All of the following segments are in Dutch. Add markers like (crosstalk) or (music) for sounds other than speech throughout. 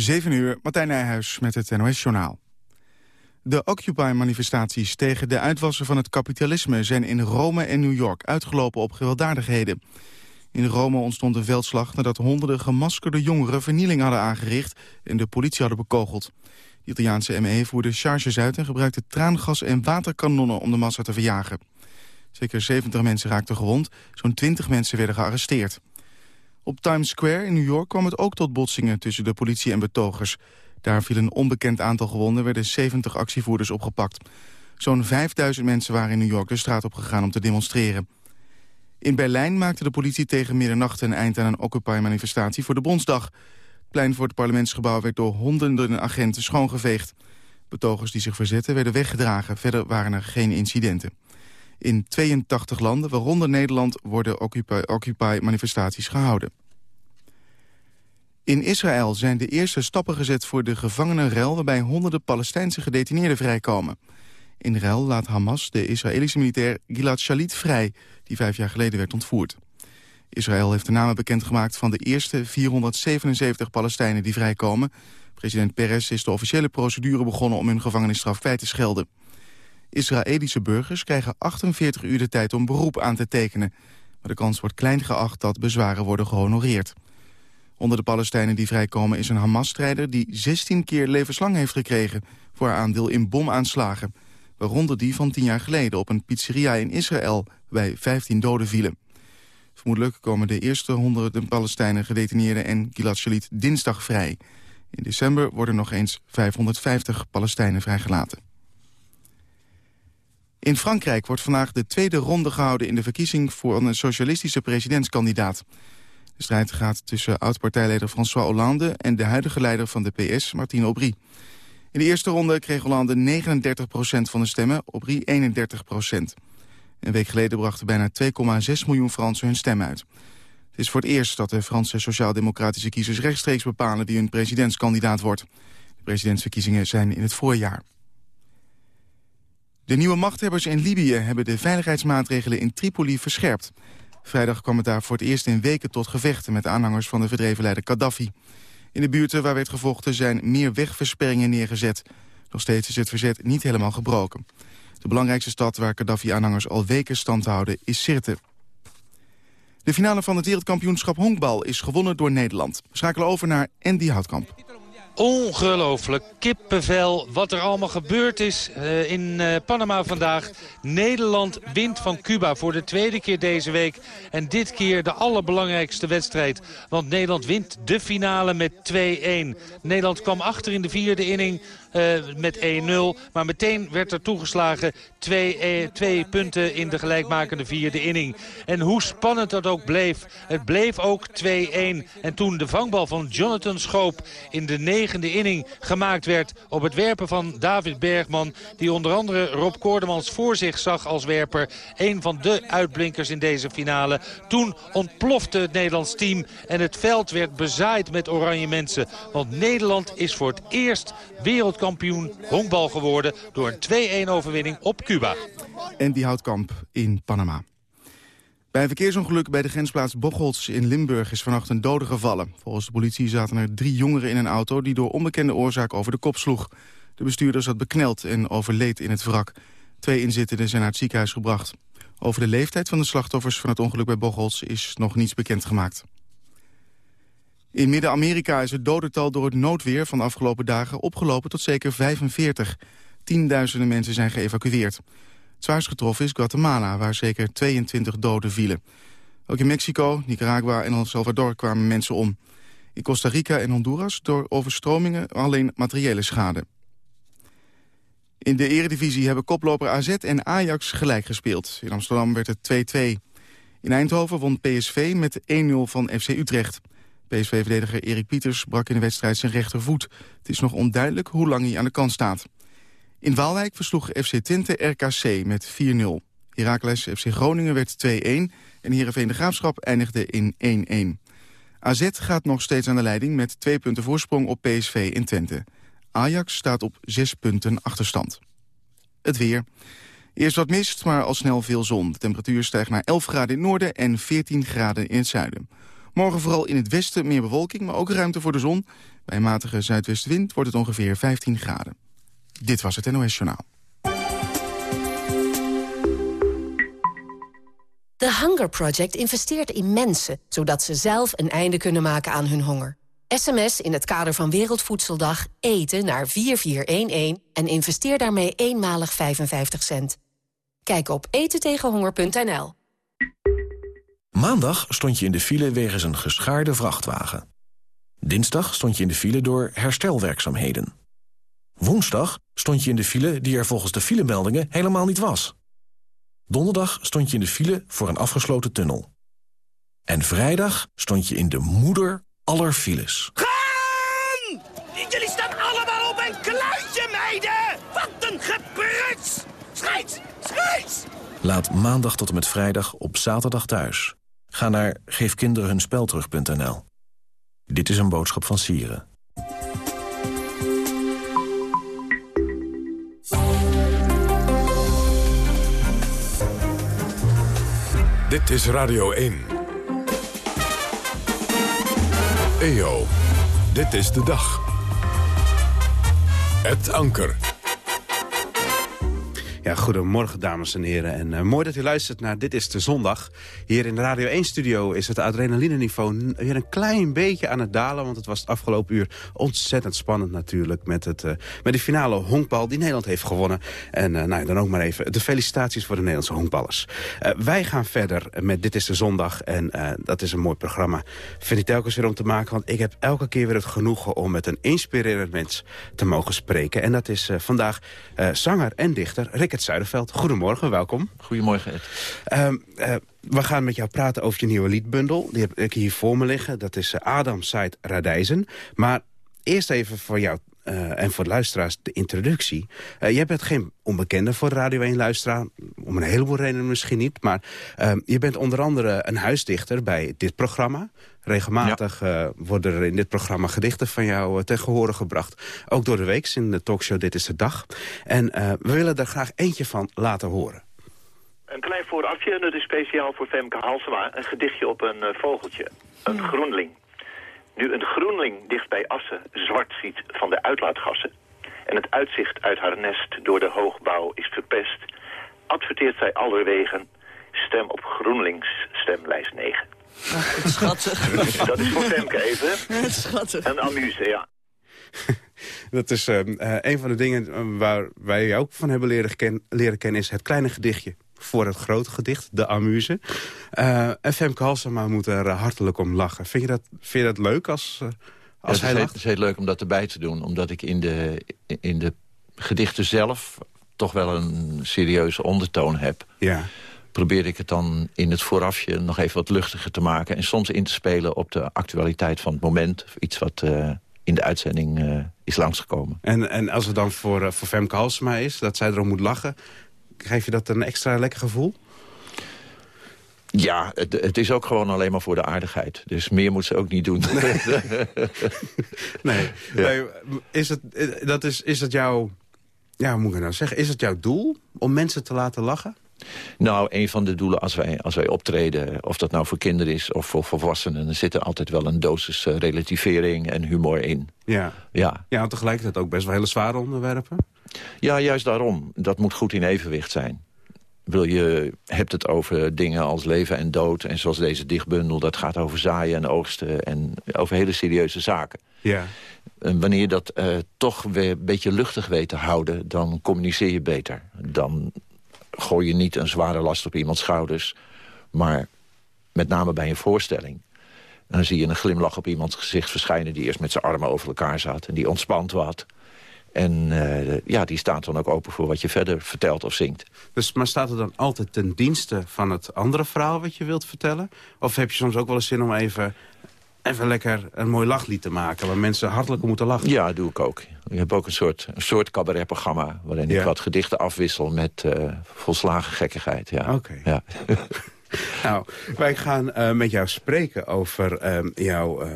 7 uur, Martijn Nijhuis met het NOS-journaal. De Occupy-manifestaties tegen de uitwassen van het kapitalisme... zijn in Rome en New York uitgelopen op gewelddadigheden. In Rome ontstond een veldslag nadat honderden gemaskerde jongeren... vernieling hadden aangericht en de politie hadden bekogeld. De Italiaanse ME voerde charges uit en gebruikte traangas en waterkanonnen... om de massa te verjagen. Zeker 70 mensen raakten gewond, zo'n 20 mensen werden gearresteerd. Op Times Square in New York kwam het ook tot botsingen tussen de politie en betogers. Daar viel een onbekend aantal gewonden, werden 70 actievoerders opgepakt. Zo'n 5000 mensen waren in New York de straat op gegaan om te demonstreren. In Berlijn maakte de politie tegen middernacht een eind aan een Occupy-manifestatie voor de Bondsdag. Het plein voor het parlementsgebouw werd door honderden agenten schoongeveegd. Betogers die zich verzetten werden weggedragen, verder waren er geen incidenten. In 82 landen, waaronder Nederland, worden Occupy-manifestaties gehouden. In Israël zijn de eerste stappen gezet voor de gevangenenruil... waarbij honderden Palestijnse gedetineerden vrijkomen. In ruil laat Hamas de Israëlische militair Gilad Shalit vrij... die vijf jaar geleden werd ontvoerd. Israël heeft de namen bekendgemaakt van de eerste 477 Palestijnen die vrijkomen. President Peres is de officiële procedure begonnen om hun gevangenisstraf kwijt te schelden. Israëlische burgers krijgen 48 uur de tijd om beroep aan te tekenen. Maar de kans wordt klein geacht dat bezwaren worden gehonoreerd. Onder de Palestijnen die vrijkomen is een Hamas-strijder... die 16 keer levenslang heeft gekregen voor haar aandeel in bomaanslagen. Waaronder die van 10 jaar geleden op een pizzeria in Israël... waarbij 15 doden vielen. Vermoedelijk komen de eerste honderden Palestijnen gedetineerden... en Gilad Shalit dinsdag vrij. In december worden nog eens 550 Palestijnen vrijgelaten. In Frankrijk wordt vandaag de tweede ronde gehouden... in de verkiezing voor een socialistische presidentskandidaat. De strijd gaat tussen oud-partijleider François Hollande... en de huidige leider van de PS, Martine Aubry. In de eerste ronde kreeg Hollande 39% van de stemmen, Aubry 31% Een week geleden brachten bijna 2,6 miljoen Fransen hun stem uit. Het is voor het eerst dat de Franse sociaal-democratische kiezers rechtstreeks bepalen wie hun presidentskandidaat wordt. De presidentsverkiezingen zijn in het voorjaar. De nieuwe machthebbers in Libië hebben de veiligheidsmaatregelen in Tripoli verscherpt. Vrijdag kwam het daar voor het eerst in weken tot gevechten... met aanhangers van de verdreven leider Gaddafi. In de buurten waar werd gevochten zijn meer wegversperringen neergezet. Nog steeds is het verzet niet helemaal gebroken. De belangrijkste stad waar Gaddafi-aanhangers al weken stand houden is Sirte. De finale van het wereldkampioenschap honkbal is gewonnen door Nederland. Schakelen over naar Andy Houtkamp. Ongelooflijk. Kippenvel. Wat er allemaal gebeurd is uh, in uh, Panama vandaag. Nederland wint van Cuba voor de tweede keer deze week. En dit keer de allerbelangrijkste wedstrijd. Want Nederland wint de finale met 2-1. Nederland kwam achter in de vierde inning. Uh, met 1-0. Maar meteen werd er toegeslagen twee, eh, twee punten in de gelijkmakende vierde inning. En hoe spannend dat ook bleef. Het bleef ook 2-1. En toen de vangbal van Jonathan Schoop in de negende inning gemaakt werd... op het werpen van David Bergman... die onder andere Rob Koordemans voor zich zag als werper. Een van de uitblinkers in deze finale. Toen ontplofte het Nederlands team en het veld werd bezaaid met oranje mensen. Want Nederland is voor het eerst wereld wereldkampioen honkbal geworden... door een 2-1 overwinning op Cuba. En die houtkamp in Panama. Bij een verkeersongeluk bij de grensplaats Bocholt in Limburg is vannacht een dode gevallen. Volgens de politie zaten er drie jongeren in een auto die door onbekende oorzaak over de kop sloeg. De bestuurder zat bekneld en overleed in het wrak. Twee inzittenden zijn naar het ziekenhuis gebracht. Over de leeftijd van de slachtoffers van het ongeluk bij Bocholt is nog niets bekendgemaakt. In Midden-Amerika is het dodental door het noodweer van de afgelopen dagen opgelopen tot zeker 45. Tienduizenden mensen zijn geëvacueerd. Het zwaarst getroffen is Guatemala, waar zeker 22 doden vielen. Ook in Mexico, Nicaragua en El Salvador kwamen mensen om. In Costa Rica en Honduras door overstromingen alleen materiële schade. In de eredivisie hebben koploper AZ en Ajax gelijk gespeeld. In Amsterdam werd het 2-2. In Eindhoven won PSV met 1-0 van FC Utrecht. PSV-verdediger Erik Pieters brak in de wedstrijd zijn rechtervoet. Het is nog onduidelijk hoe lang hij aan de kant staat. In Waalwijk versloeg FC Twente RKC met 4-0. Heracles FC Groningen werd 2-1 en Heerenveen de Graafschap eindigde in 1-1. AZ gaat nog steeds aan de leiding met twee punten voorsprong op PSV in Twente. Ajax staat op zes punten achterstand. Het weer. Eerst wat mist, maar al snel veel zon. De temperatuur stijgt naar 11 graden in het noorden en 14 graden in het zuiden. Morgen vooral in het westen meer bewolking, maar ook ruimte voor de zon. Bij een matige zuidwestenwind wordt het ongeveer 15 graden. Dit was het NOS Journaal. The Hunger Project investeert in mensen... zodat ze zelf een einde kunnen maken aan hun honger. SMS in het kader van Wereldvoedseldag eten naar 4411... en investeer daarmee eenmalig 55 cent. Kijk op etentegenhonger.nl. Maandag stond je in de file wegens een geschaarde vrachtwagen. Dinsdag stond je in de file door herstelwerkzaamheden. Woensdag stond je in de file die er volgens de filemeldingen helemaal niet was. Donderdag stond je in de file voor een afgesloten tunnel. En vrijdag stond je in de moeder aller files. Gaan! Jullie staan allemaal op een kluitje, meiden! Wat een gepruts! Schijt! Schijt! Laat maandag tot en met vrijdag op zaterdag thuis. Ga naar geefkinderenhunspelterug.nl. Dit is een boodschap van Sieren. Dit is Radio 1. EO, dit is de dag. Het Anker. Ja, goedemorgen dames en heren. En uh, mooi dat u luistert naar Dit is de Zondag. Hier in de Radio 1-studio is het adrenaline-niveau weer een klein beetje aan het dalen. Want het was het afgelopen uur ontzettend spannend natuurlijk... met, het, uh, met de finale honkbal die Nederland heeft gewonnen. En uh, nou, dan ook maar even de felicitaties voor de Nederlandse honkballers. wij gaan verder met Dit is de Zondag. En dat is een mooi programma. Vind ik telkens weer om te maken. Want ik heb elke keer weer het genoegen om met een inspirerend mens te mogen spreken. En dat is vandaag zanger en dichter Rick Zuiderveld. Goedemorgen, welkom. Goedemorgen, Ed. Uh, uh, we gaan met jou praten over je nieuwe liedbundel. Die heb ik hier voor me liggen. Dat is uh, Adam Said Radijzen. Maar eerst even voor jou uh, en voor de luisteraars de introductie. Uh, jij bent geen onbekende voor Radio 1-luisteraar. Om een heleboel redenen misschien niet. Maar uh, je bent onder andere een huisdichter bij dit programma. Regelmatig ja. worden er in dit programma gedichten van jou ten gehore gebracht. Ook door de weeks in de talkshow Dit is de Dag. En we willen er graag eentje van laten horen. Een klein voorafje, dat is speciaal voor Femke Halsema. Een gedichtje op een vogeltje. Een ja. groenling. Nu een groenling dicht bij Assen zwart ziet van de uitlaatgassen... en het uitzicht uit haar nest door de hoogbouw is verpest... adverteert zij allerwegen stem op GroenLinks stemlijst 9. Ach, schattig. (laughs) Dat is voor Femke even. (laughs) Schattig. Een amuse, ja. (laughs) Dat is uh, een van de dingen waar wij jou ook van hebben leren, ken leren kennen... is het kleine gedichtje voor het grote gedicht, de amuse. Uh, en Femke Halsema moet er hartelijk om lachen. Vind je dat, vind je dat leuk als, uh, als ja, hij het lacht? Het is heel leuk om dat erbij te doen. Omdat ik in de, in de gedichten zelf toch wel een serieuze ondertoon heb. Ja. Probeer ik het dan in het voorafje nog even wat luchtiger te maken. En soms in te spelen op de actualiteit van het moment. Iets wat uh, in de uitzending uh, is langsgekomen. En, en als het dan voor, uh, voor Femke Halsema is, dat zij erom moet lachen... geef je dat een extra lekker gevoel? Ja, het, het, is ook gewoon alleen maar voor de aardigheid. Dus meer moet ze ook niet doen. Nee, (laughs) nee. Ja. nee is, het, dat is, is het jouw... Ja, hoe moet ik nou zeggen? Is het jouw doel om mensen te laten lachen? Nou, een van de doelen als wij, als wij optreden... of dat nou voor kinderen is of voor volwassenen... er zit altijd wel een dosis uh, relativering en humor in. Ja. Ja. ja, en tegelijkertijd ook best wel hele zware onderwerpen. Ja, juist daarom. Dat moet goed in evenwicht zijn. Wil je hebt het over dingen als leven en dood... en zoals deze dichtbundel, dat gaat over zaaien en oogsten... en over hele serieuze zaken. Ja. En wanneer je dat uh, toch weer een beetje luchtig weet te houden... dan communiceer je beter. Dan gooi je niet een zware last op iemands schouders... maar met name bij een voorstelling. Dan zie je een glimlach op iemands gezicht verschijnen... die eerst met zijn armen over elkaar zat en die ontspant wat... En uh, ja, die staat dan ook open voor wat je verder vertelt of zingt. Dus, maar staat er dan altijd ten dienste van het andere verhaal wat je wilt vertellen? Of heb je soms ook wel eens zin om even, even lekker een mooi lachlied te maken... waar mensen hartelijk moeten lachen? Ja, dat doe ik ook. Ik heb ook een soort, een soort cabaretprogramma... waarin ja. ik wat gedichten afwissel met uh, volslagen gekkigheid. Ja. Oké. Okay. Ja. (laughs) (laughs) nou, wij gaan uh, met jou spreken over uh, jouw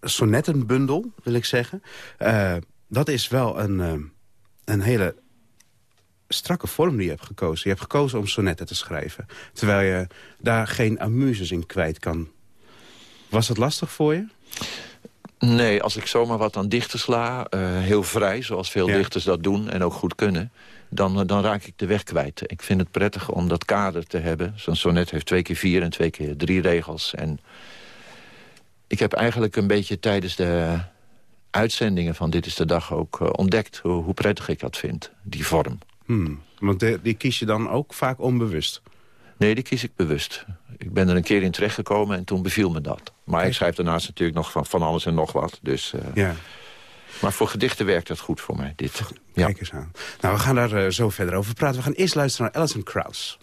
sonnettenbundel, wil ik zeggen dat is wel een, een hele strakke vorm die je hebt gekozen. Je hebt gekozen om sonnetten te schrijven. Terwijl je daar geen amuses in kwijt kan. Was het lastig voor je? Nee, als ik zomaar wat aan dichters sla, eh, heel vrij, zoals veel Ja. dichters dat doen en ook goed kunnen, dan, eh, dan raak ik de weg kwijt. Ik vind het prettig om dat kader te hebben. Zo'n sonnet heeft twee keer vier en twee keer drie regels. En ik heb eigenlijk een beetje tijdens de uitzendingen van Dit is de Dag ook eh, ontdekt hoe, hoe prettig ik dat vind, die vorm. Hmm. Want de- die kies je dan ook vaak onbewust. Nee, die kies ik bewust. Ik ben er een keer in terechtgekomen en toen beviel me dat. Maar ik schrijf daarnaast natuurlijk nog van, van alles en nog wat. Dus, eh, Ja. Maar voor gedichten werkt dat goed voor mij, dit. Ja. Kijk eens aan. Nou, we gaan daar eh, zo verder over praten. We gaan eerst luisteren naar Alison Krauss.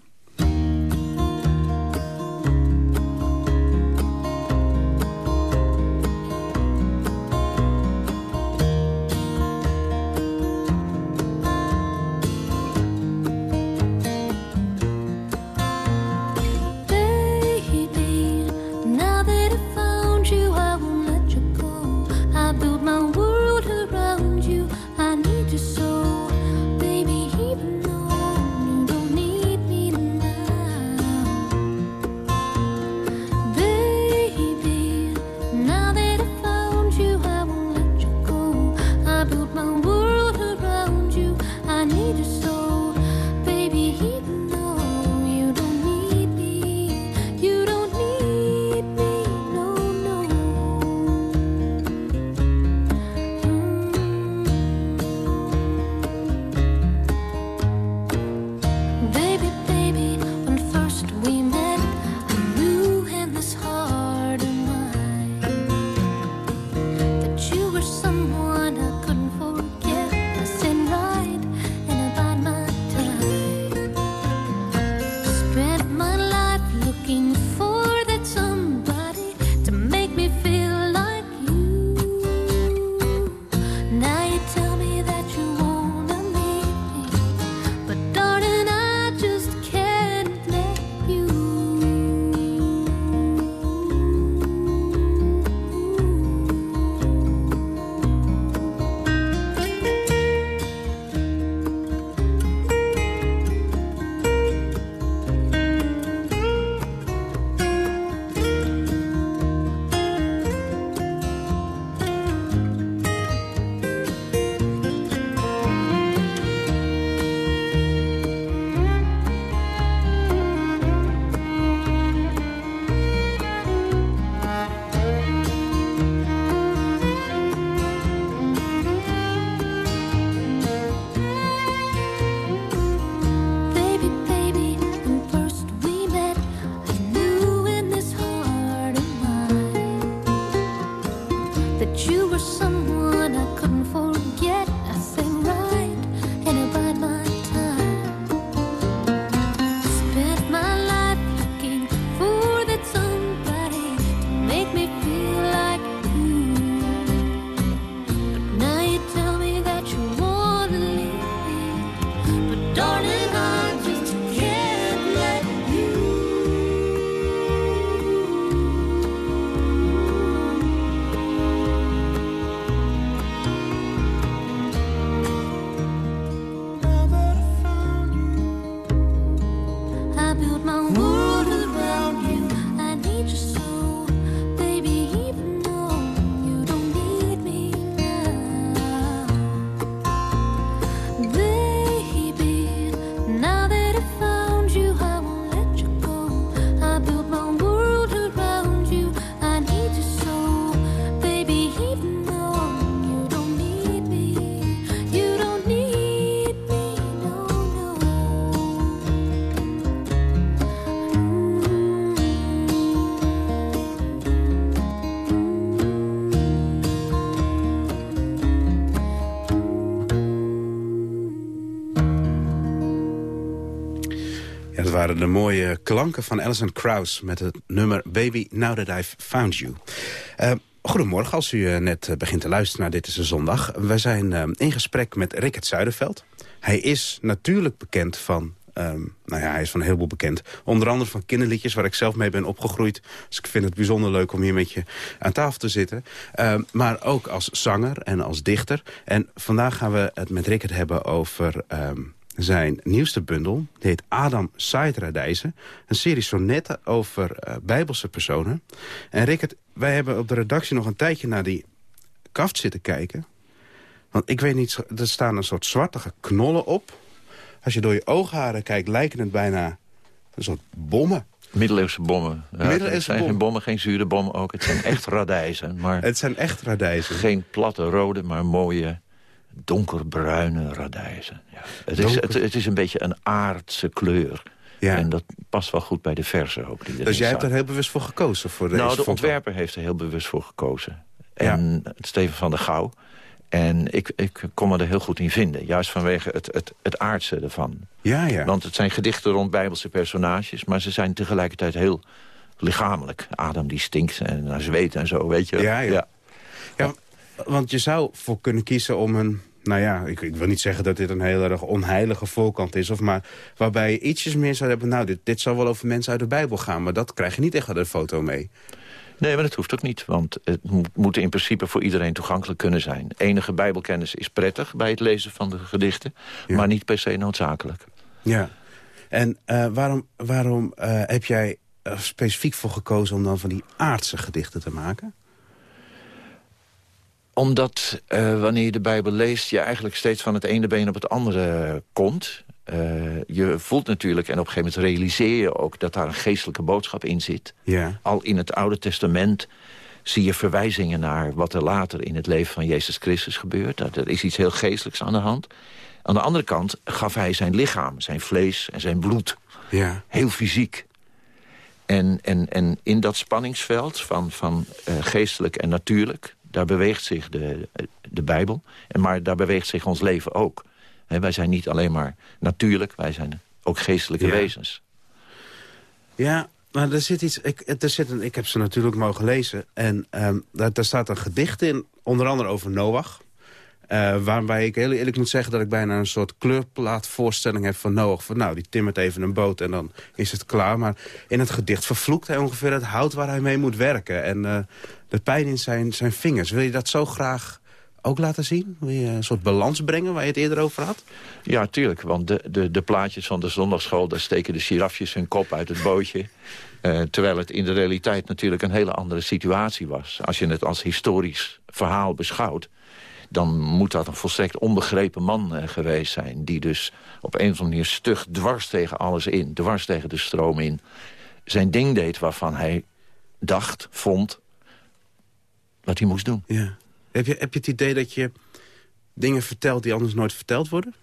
De mooie klanken van Alison Krauss... met het nummer Baby Now That I've Found You. Eh, goedemorgen, als u eh, net eh, begint te luisteren naar Dit is een Zondag. We zijn in gesprek met Rickert Zuiderveld. Hij is natuurlijk bekend van... ehm, nou ja, hij is van een heleboel bekend. Onder andere van kinderliedjes waar ik zelf mee ben opgegroeid. Dus ik vind het bijzonder leuk om hier met je aan tafel te zitten. Ehm, maar ook als zanger en als dichter. En vandaag gaan we het met Rickert hebben over... ehm, zijn nieuwste bundel. Die heet Adam Saidradijzen. Een serie sonnetten over eh, bijbelse personen. En Rickert, wij hebben op de redactie nog een tijdje naar die kaft zitten kijken. Want ik weet niet, er staan een soort zwartige knollen op. Als je door je oogharen kijkt, lijken het bijna een soort bommen. Middeleeuwse bommen. Ja, Middeleeuwse het zijn bommen. geen bommen, geen zure bommen ook. Het zijn echt (laughs) radijzen. Maar Het zijn echt radijzen. geen platte rode, maar mooie donkerbruine radijzen. Ja. Het, is, Donker- het, het is een beetje een aardse kleur. Ja. En dat past wel goed bij de verse ook. Die Dus jij hebt er heel bewust voor gekozen? Voor deze Nou, de foto? ontwerper heeft er heel bewust voor gekozen. En Steven van der Gouw. En ik, ik kon me er heel goed in vinden. Juist vanwege het, het, het aardse ervan. Ja, ja. Want het zijn gedichten rond bijbelse personages... maar ze zijn tegelijkertijd heel lichamelijk. Adam die stinkt en naar zweet en zo, weet je. Ja, ja. Ja, want je zou voor kunnen kiezen om een... Nou ja, ik, ik wil niet zeggen dat dit een heel erg onheilige voorkant is... Of maar waarbij je ietsjes meer zou hebben... nou, dit, dit zal wel over mensen uit de Bijbel gaan... maar dat krijg je niet echt uit de foto mee. Nee, maar dat hoeft ook niet. Want het mo- moet in principe voor iedereen toegankelijk kunnen zijn. Enige bijbelkennis is prettig bij het lezen van de gedichten... maar niet per se noodzakelijk. Ja. En eh, waarom, waarom eh, heb jij er specifiek voor gekozen... om dan van die aardse gedichten te maken? Omdat eh, wanneer je de Bijbel leest... je eigenlijk steeds van het ene been op het andere komt. Eh, je voelt natuurlijk, en op een gegeven moment realiseer je ook... dat daar een geestelijke boodschap in zit. Ja. Al in het Oude Testament zie je verwijzingen naar... wat er later in het leven van Jezus Christus gebeurt. Dat Er is iets heel geestelijks aan de hand. Aan de andere kant gaf hij zijn lichaam, zijn vlees en zijn bloed. Ja. Heel fysiek. En, en, en in dat spanningsveld van, van eh, geestelijk en natuurlijk... daar beweegt zich de, de Bijbel. En maar daar beweegt zich ons leven ook. Wij zijn niet alleen maar natuurlijk, wij zijn ook geestelijke Ja. wezens. Ja, maar er zit iets. Ik, er zit een, ik heb ze natuurlijk mogen lezen. En ehm, daar, daar staat een gedicht in, onder andere over Noach. Eh, waarbij ik heel eerlijk moet zeggen dat ik bijna een soort kleurplaatvoorstelling heb van Noach. Van nou, die timmert even een boot en dan is het klaar. Maar in het gedicht vervloekt hij ongeveer het hout waar hij mee moet werken. En eh, de pijn in zijn, zijn vingers. Wil je dat zo graag ook laten zien? Wil je een soort balans brengen waar je het eerder over had? Ja, tuurlijk, want de, de, de plaatjes van de zondagschool... daar steken de girafjes hun kop uit het bootje. Eh, terwijl het in de realiteit natuurlijk een hele andere situatie was. Als je het als historisch verhaal beschouwt... dan moet dat een volstrekt onbegrepen man eh, geweest zijn... die dus op een of andere manier stug dwars tegen alles in... dwars tegen de stroom in... zijn ding deed waarvan hij dacht, vond... wat hij moest doen. Ja. Heb je, heb je het idee dat je dingen vertelt die anders nooit verteld worden?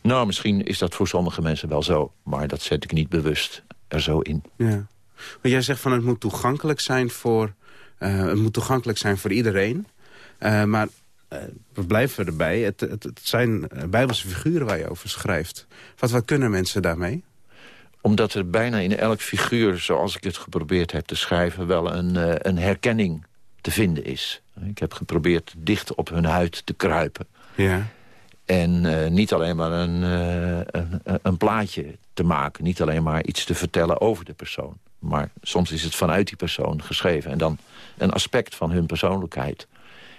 Nou, misschien is dat voor sommige mensen wel zo. Maar dat zet ik niet bewust er zo in. Ja. Maar jij zegt van het moet toegankelijk zijn voor, eh, het moet toegankelijk zijn voor iedereen. Eh, maar eh, we blijven erbij. Het, het, het zijn eh, bijbelse figuren waar je over schrijft. Wat, wat kunnen mensen daarmee? Omdat er bijna in elk figuur, zoals ik het geprobeerd heb te schrijven... wel een, een herkenning te vinden is. Ik heb geprobeerd dicht op hun huid te kruipen. Ja. En niet alleen maar een, een, een plaatje te maken. Niet alleen maar iets te vertellen over de persoon. Maar soms is het vanuit die persoon geschreven. En dan een aspect van hun persoonlijkheid.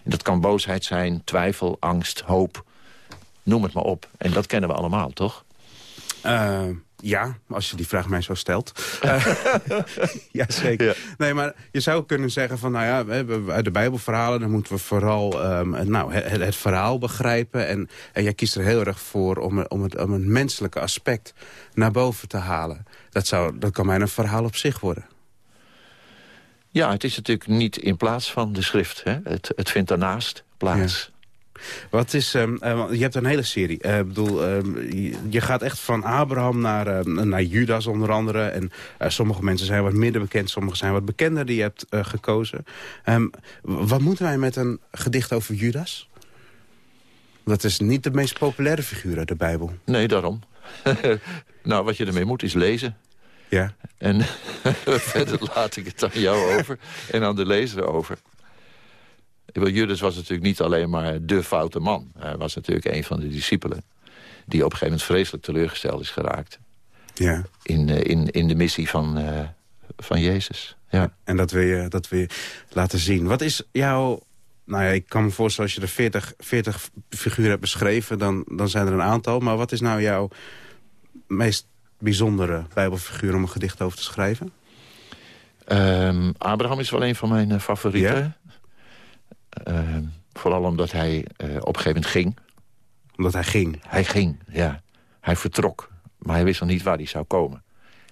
En dat kan boosheid zijn, twijfel, angst, hoop. Noem het maar op. En dat kennen we allemaal, toch? Eh, ja, als je die vraag mij zo stelt. (laughs) Eh, (laughs) ja, zeker. Nee, maar je zou kunnen zeggen van, nou ja, we hebben uit de Bijbelverhalen... dan moeten we vooral ehm, nou, het, het verhaal begrijpen. En, en jij kiest er heel erg voor om, om, het, om het menselijke aspect naar boven te halen. Dat, zou, dat kan mij een verhaal op zich worden. Ja, het is natuurlijk niet in plaats van de schrift. Hè? Het, het vindt daarnaast plaats. Wat is, ehm, eh, want je hebt een hele serie. Eh, bedoel, ehm, je, je gaat echt van Abraham naar, ehm, naar Judas onder andere. En eh, sommige mensen zijn wat minder bekend, sommige zijn wat bekender die je hebt eh, gekozen. Ehm, wat moeten wij met een gedicht over Judas? Dat is niet de meest populaire figuur uit de Bijbel. Nee, daarom. (laughs) nou, wat je ermee moet is lezen. Ja. En (laughs) verder laat ik het aan jou over en aan de lezer over. Judas was natuurlijk niet alleen maar de foute man. Hij was natuurlijk een van de discipelen... die op een gegeven moment vreselijk teleurgesteld is geraakt. Ja. In, eh, in, in de missie van, eh, van Jezus. Ja. En dat wil, je, dat wil je laten zien. Wat is jouw... Nou ja, ik kan me voorstellen als je er 40, 40 figuren hebt beschreven... Dan, dan zijn er een aantal. Maar wat is nou jouw meest bijzondere bijbelfiguur... om een gedicht over te schrijven? Ehm, Abraham is wel een van mijn eh, favorieten. Ehm, vooral omdat hij eh, op een gegeven moment ging. Omdat hij ging? Hij ging, ja. Hij vertrok. Maar hij wist nog niet waar hij zou komen.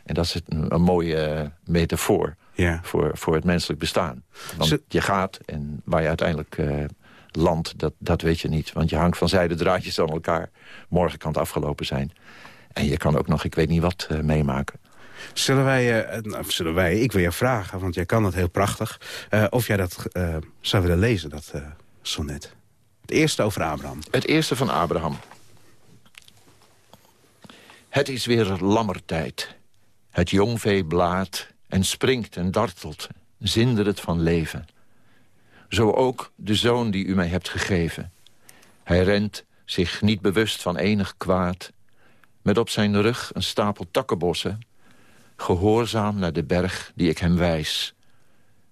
En dat is een, een mooie eh, metafoor voor, voor het menselijk bestaan. Want Ze- je gaat en waar je uiteindelijk landt, dat, dat weet je niet. Want je hangt van zijde draadjes aan elkaar. Morgen kan het afgelopen zijn. En je kan ook nog, ik weet niet wat, eh, meemaken. Zullen wij, eh, zullen wij, ik wil je vragen, want jij kan dat heel prachtig... eh, of jij dat zou willen lezen, dat sonnet. Het eerste over Abraham. Het eerste van Abraham. Het is weer lammertijd. Het jongvee blaat en springt en dartelt, zindert van leven. Zo ook de zoon die u mij hebt gegeven. Hij rent, zich niet bewust van enig kwaad... met op zijn rug een stapel takkenbossen... gehoorzaam naar de berg die ik hem wijs.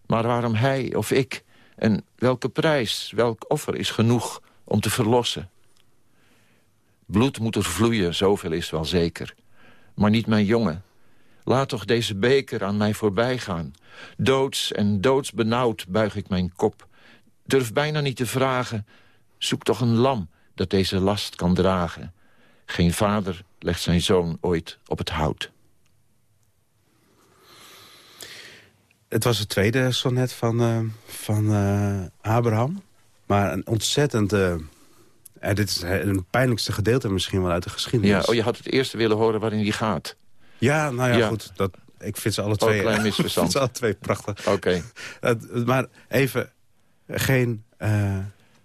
Maar waarom hij of ik? En welke prijs, welk offer is genoeg om te verlossen? Bloed moet er vloeien, zoveel is wel zeker. Maar niet mijn jongen. Laat toch deze beker aan mij voorbij gaan. Doods en doodsbenauwd buig ik mijn kop. Durf bijna niet te vragen. Zoek toch een lam dat deze last kan dragen. Geen vader legt zijn zoon ooit op het hout. Het was het tweede sonnet van, eh, van eh, Abraham. Maar een ontzettend... eh, dit is een pijnlijkste gedeelte misschien wel uit de geschiedenis. Ja, oh, je had het eerste willen horen waarin die gaat. Ja, nou ja, Ja. goed. Dat, ik vind ze alle Oh, twee... een klein (laughs) ik misverstand. vind ze alle twee prachtig. Oké. (laughs) Het- maar even, geen,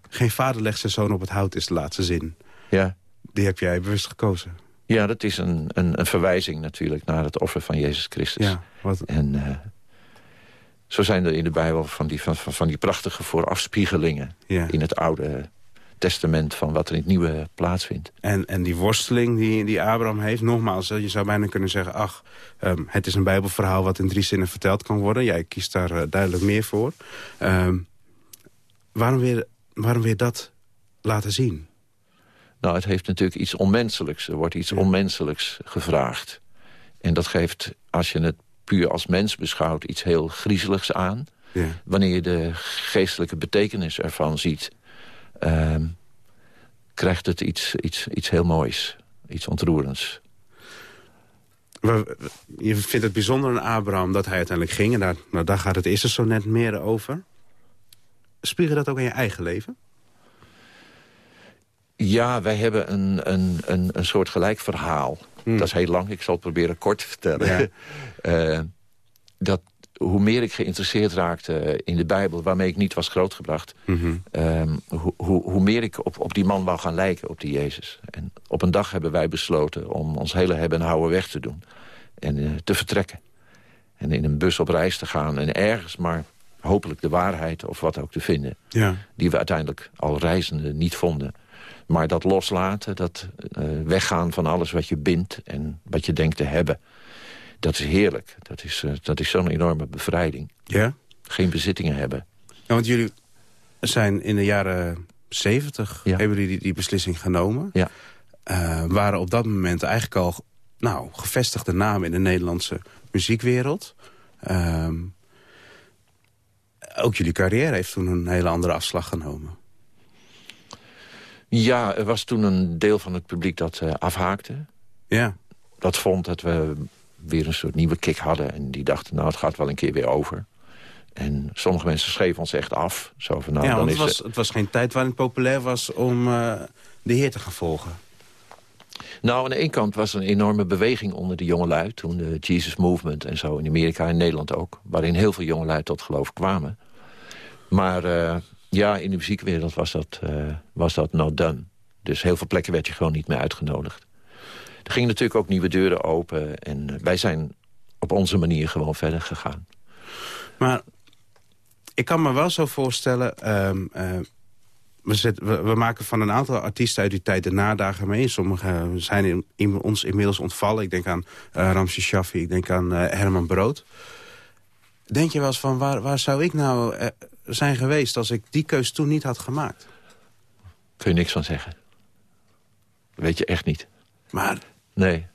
geen vader legt zijn zoon op het hout is de laatste zin. Ja. Die heb jij bewust gekozen. Ja, dat is een, een, een verwijzing natuurlijk naar het offer van Jezus Christus. Ja, wat, En eh, zo zijn er in de Bijbel van die, van, van, van die prachtige voorafspiegelingen... ja. in het Oude Testament van wat er in het Nieuwe plaatsvindt. En, en die worsteling die, die Abraham heeft, nogmaals, je zou bijna kunnen zeggen... ach, ehm, het is een bijbelverhaal wat in drie zinnen verteld kan worden. Jij kiest daar eh, duidelijk meer voor. Ehm, waarom, weer, waarom weer dat laten zien? Nou, het heeft natuurlijk iets onmenselijks. Er wordt iets onmenselijks gevraagd. En dat geeft, als je het puur als mens beschouwt, iets heel griezeligs aan. Ja. Wanneer je de geestelijke betekenis ervan ziet... ehm, krijgt het iets, iets, iets heel moois, iets ontroerends. Je vindt het bijzonder aan Abraham dat hij uiteindelijk ging. En daar, nou, daar gaat het eerste sonnet meer over. Spiegel dat ook in je eigen leven? Ja, wij hebben een, een, een, een soort gelijk verhaal. Hmm. Dat is heel lang, ik zal het proberen kort te vertellen. Ja. (laughs) Eh, dat hoe meer ik geïnteresseerd raakte in de Bijbel... waarmee ik niet was grootgebracht... Mhm. ehm, hoe, hoe, hoe meer ik op, op die man wou gaan lijken, op die Jezus. En op een dag hebben wij besloten om ons hele hebben en houden weg te doen. En eh, te vertrekken. En in een bus op reis te gaan. En ergens maar hopelijk de waarheid of wat ook te vinden. Ja. Die we uiteindelijk al reizende niet vonden. Maar dat loslaten, dat eh, weggaan van alles wat je bindt... en wat je denkt te hebben, dat is heerlijk. Dat is, eh, dat is zo'n enorme bevrijding. Ja? Geen bezittingen hebben. Ja, want jullie zijn in de jaren zeventig... Ja. hebben jullie die, die beslissing genomen. Ja. Eh, waren op dat moment eigenlijk al nou, gevestigde namen... in de Nederlandse muziekwereld. Ehm, ook jullie carrière heeft toen een hele andere afslag genomen. Ja, er was toen een deel van het publiek dat eh, afhaakte. Ja. Dat vond dat we weer een soort nieuwe kick hadden. En die dachten, nou, het gaat wel een keer weer over. En sommige mensen schreven ons echt af. Zo van, nou, ja, dan want is het was, het was geen tijd waarin het populair was om eh, de Heer te gaan volgen. Nou, aan de ene kant was er een enorme beweging onder de jongelui... toen de Jesus Movement en zo in Amerika en Nederland ook... waarin heel veel jongelui tot geloof kwamen. Maar eh, ja, in de muziekwereld was dat, eh, was dat not done. Dus heel veel plekken werd je gewoon niet meer uitgenodigd. Er gingen natuurlijk ook nieuwe deuren open... en eh, wij zijn op onze manier gewoon verder gegaan. Maar ik kan me wel zo voorstellen... ehm, eh, we, we, maken van een aantal artiesten uit die tijd de nadagen mee. Sommigen zijn in, ons inmiddels ontvallen. Ik denk aan uh, Ramses Shaffi, ik denk aan Herman Brood. Denk je wel eens van, waar, waar zou ik nou zijn geweest... als ik die keus toen niet had gemaakt? Kun je niks van zeggen. Weet je echt niet. Maar Nee,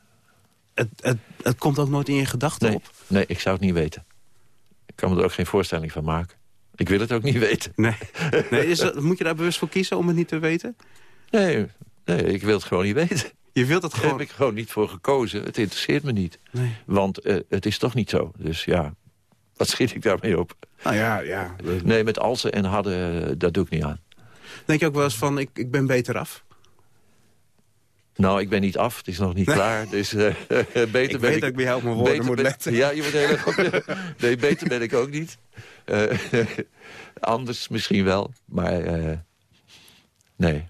het, het, het komt ook nooit in je gedachten nee, op. nee ik zou het niet weten. kan me er ook geen voorstelling van maken. Ik wil het ook niet weten. Nee. nee is dat, moet je daar bewust voor kiezen om het niet te weten? Nee, nee ik wil het gewoon niet weten. Je wilt het Daar gewoon... heb ik gewoon niet voor gekozen. Het interesseert me niet. Nee. Want eh, het is toch niet zo. Dus ja, wat schiet ik daarmee op? Nou ja, ja. Nee, met alsen en hadden, eh, dat doe ik niet aan. Denk je ook wel eens van, ik, ik ben beter af? Nou, ik ben niet af. Het is nog niet klaar. Dus eh, (laughs) beter Ik ben weet ik... dat ik bij jou op mijn woorden moet ben- letten. Ja, je moet heel erg op- Nee, beter ben ik ook niet. Eh, (laughs) anders misschien wel. Maar nee.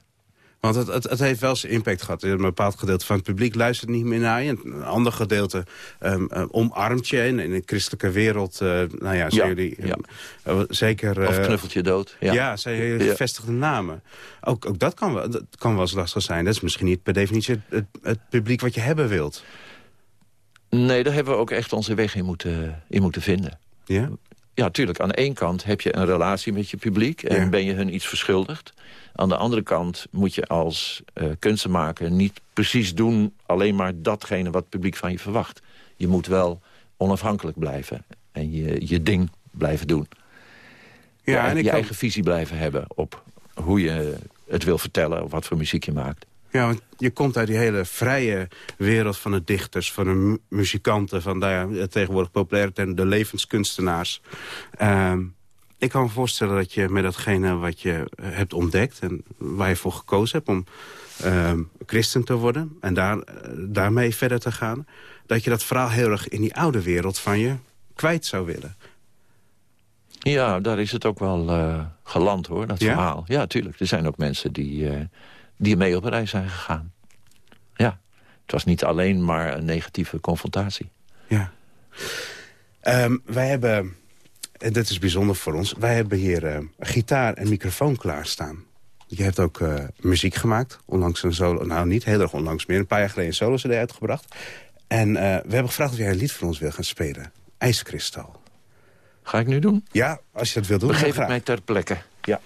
Want het, het, het heeft wel zijn impact gehad. Een bepaald gedeelte van het publiek luistert niet meer naar je. Een ander gedeelte ehm, eh, omarmt je. En in de christelijke wereld, eh, nou ja, zijn Ja, jullie ja. eh, zeker... Of knuffelt je dood. Ja, Ja, zijn Ja. gevestigde namen. Ook, ook dat, kan wel, dat kan wel eens lastig zijn. Dat is misschien niet per definitie het, het, het publiek wat je hebben wilt. Nee, daar hebben we ook echt onze weg in moeten, in moeten vinden. Ja? Ja, tuurlijk. Aan de ene kant heb je een relatie met je publiek... en Ja. ben je hun iets verschuldigd. Aan de andere kant moet je als eh kunstenmaker niet precies doen... alleen maar datgene wat het publiek van je verwacht. Je moet wel onafhankelijk blijven en je, je ding blijven doen. Ja, en je kan- eigen visie blijven hebben op hoe je het wil vertellen... of wat voor muziek je maakt. Ja, want je komt uit die hele vrije wereld van de dichters, van de mu- muzikanten, van nou ja, tegenwoordig populair term de levenskunstenaars. Ehm, ik kan me voorstellen dat je met datgene wat je eh, hebt ontdekt en waar je voor gekozen hebt om ehm, christen te worden en daar, eh, daarmee verder te gaan, dat je dat verhaal heel erg in die oude wereld van je kwijt zou willen. Ja, daar is het ook wel eh, geland, hoor, dat Ja? verhaal. Ja, tuurlijk. Er zijn ook mensen die, eh, die mee op reis zijn gegaan. Ja, het was niet alleen maar een negatieve confrontatie. Ja. Ehm, wij hebben, en dit is bijzonder voor ons... wij hebben hier eh, gitaar en microfoon klaarstaan. Je hebt ook eh, muziek gemaakt, onlangs een solo... nou, niet heel erg onlangs meer, een paar jaar geleden een solo-cd uitgebracht. En eh, we hebben gevraagd of jij een lied voor ons wil gaan spelen. IJskristal. Ga ik nu doen? Ja, als je dat wilt doen, Begeef graag. mij ter plekke. Ja.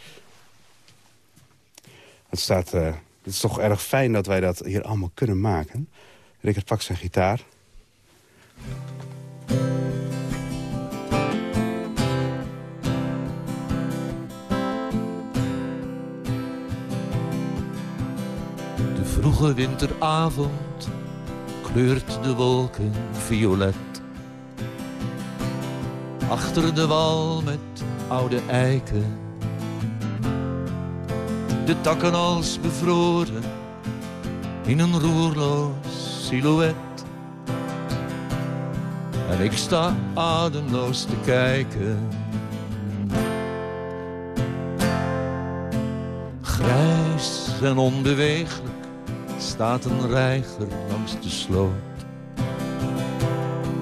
Het, staat, eh, het is toch erg fijn dat wij dat hier allemaal kunnen maken. Rickert pakt zijn gitaar. De vroege winteravond kleurt de wolken violet. Achter de wal met oude eiken. De takken als bevroren in een roerloos silhouet. En ik sta ademloos te kijken. Grijs en onbeweeglijk staat een reiger langs de sloot.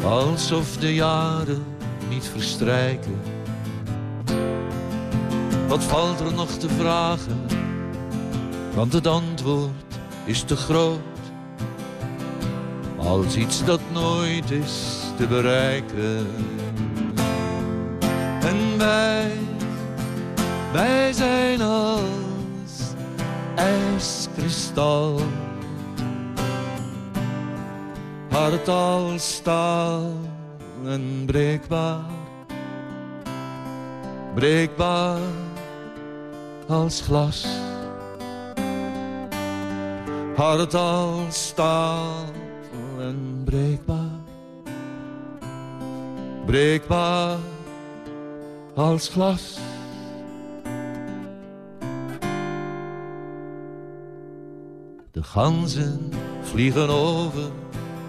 Alsof de jaren niet verstrijken. Wat valt er nog te vragen? Want het antwoord is te groot. Als iets dat nooit is te bereiken. En wij, wij zijn als ijskristal. Hard als staal en breekbaar. Breekbaar als glas. Hard als staal en breekbaar. Breekbaar als glas. De ganzen vliegen over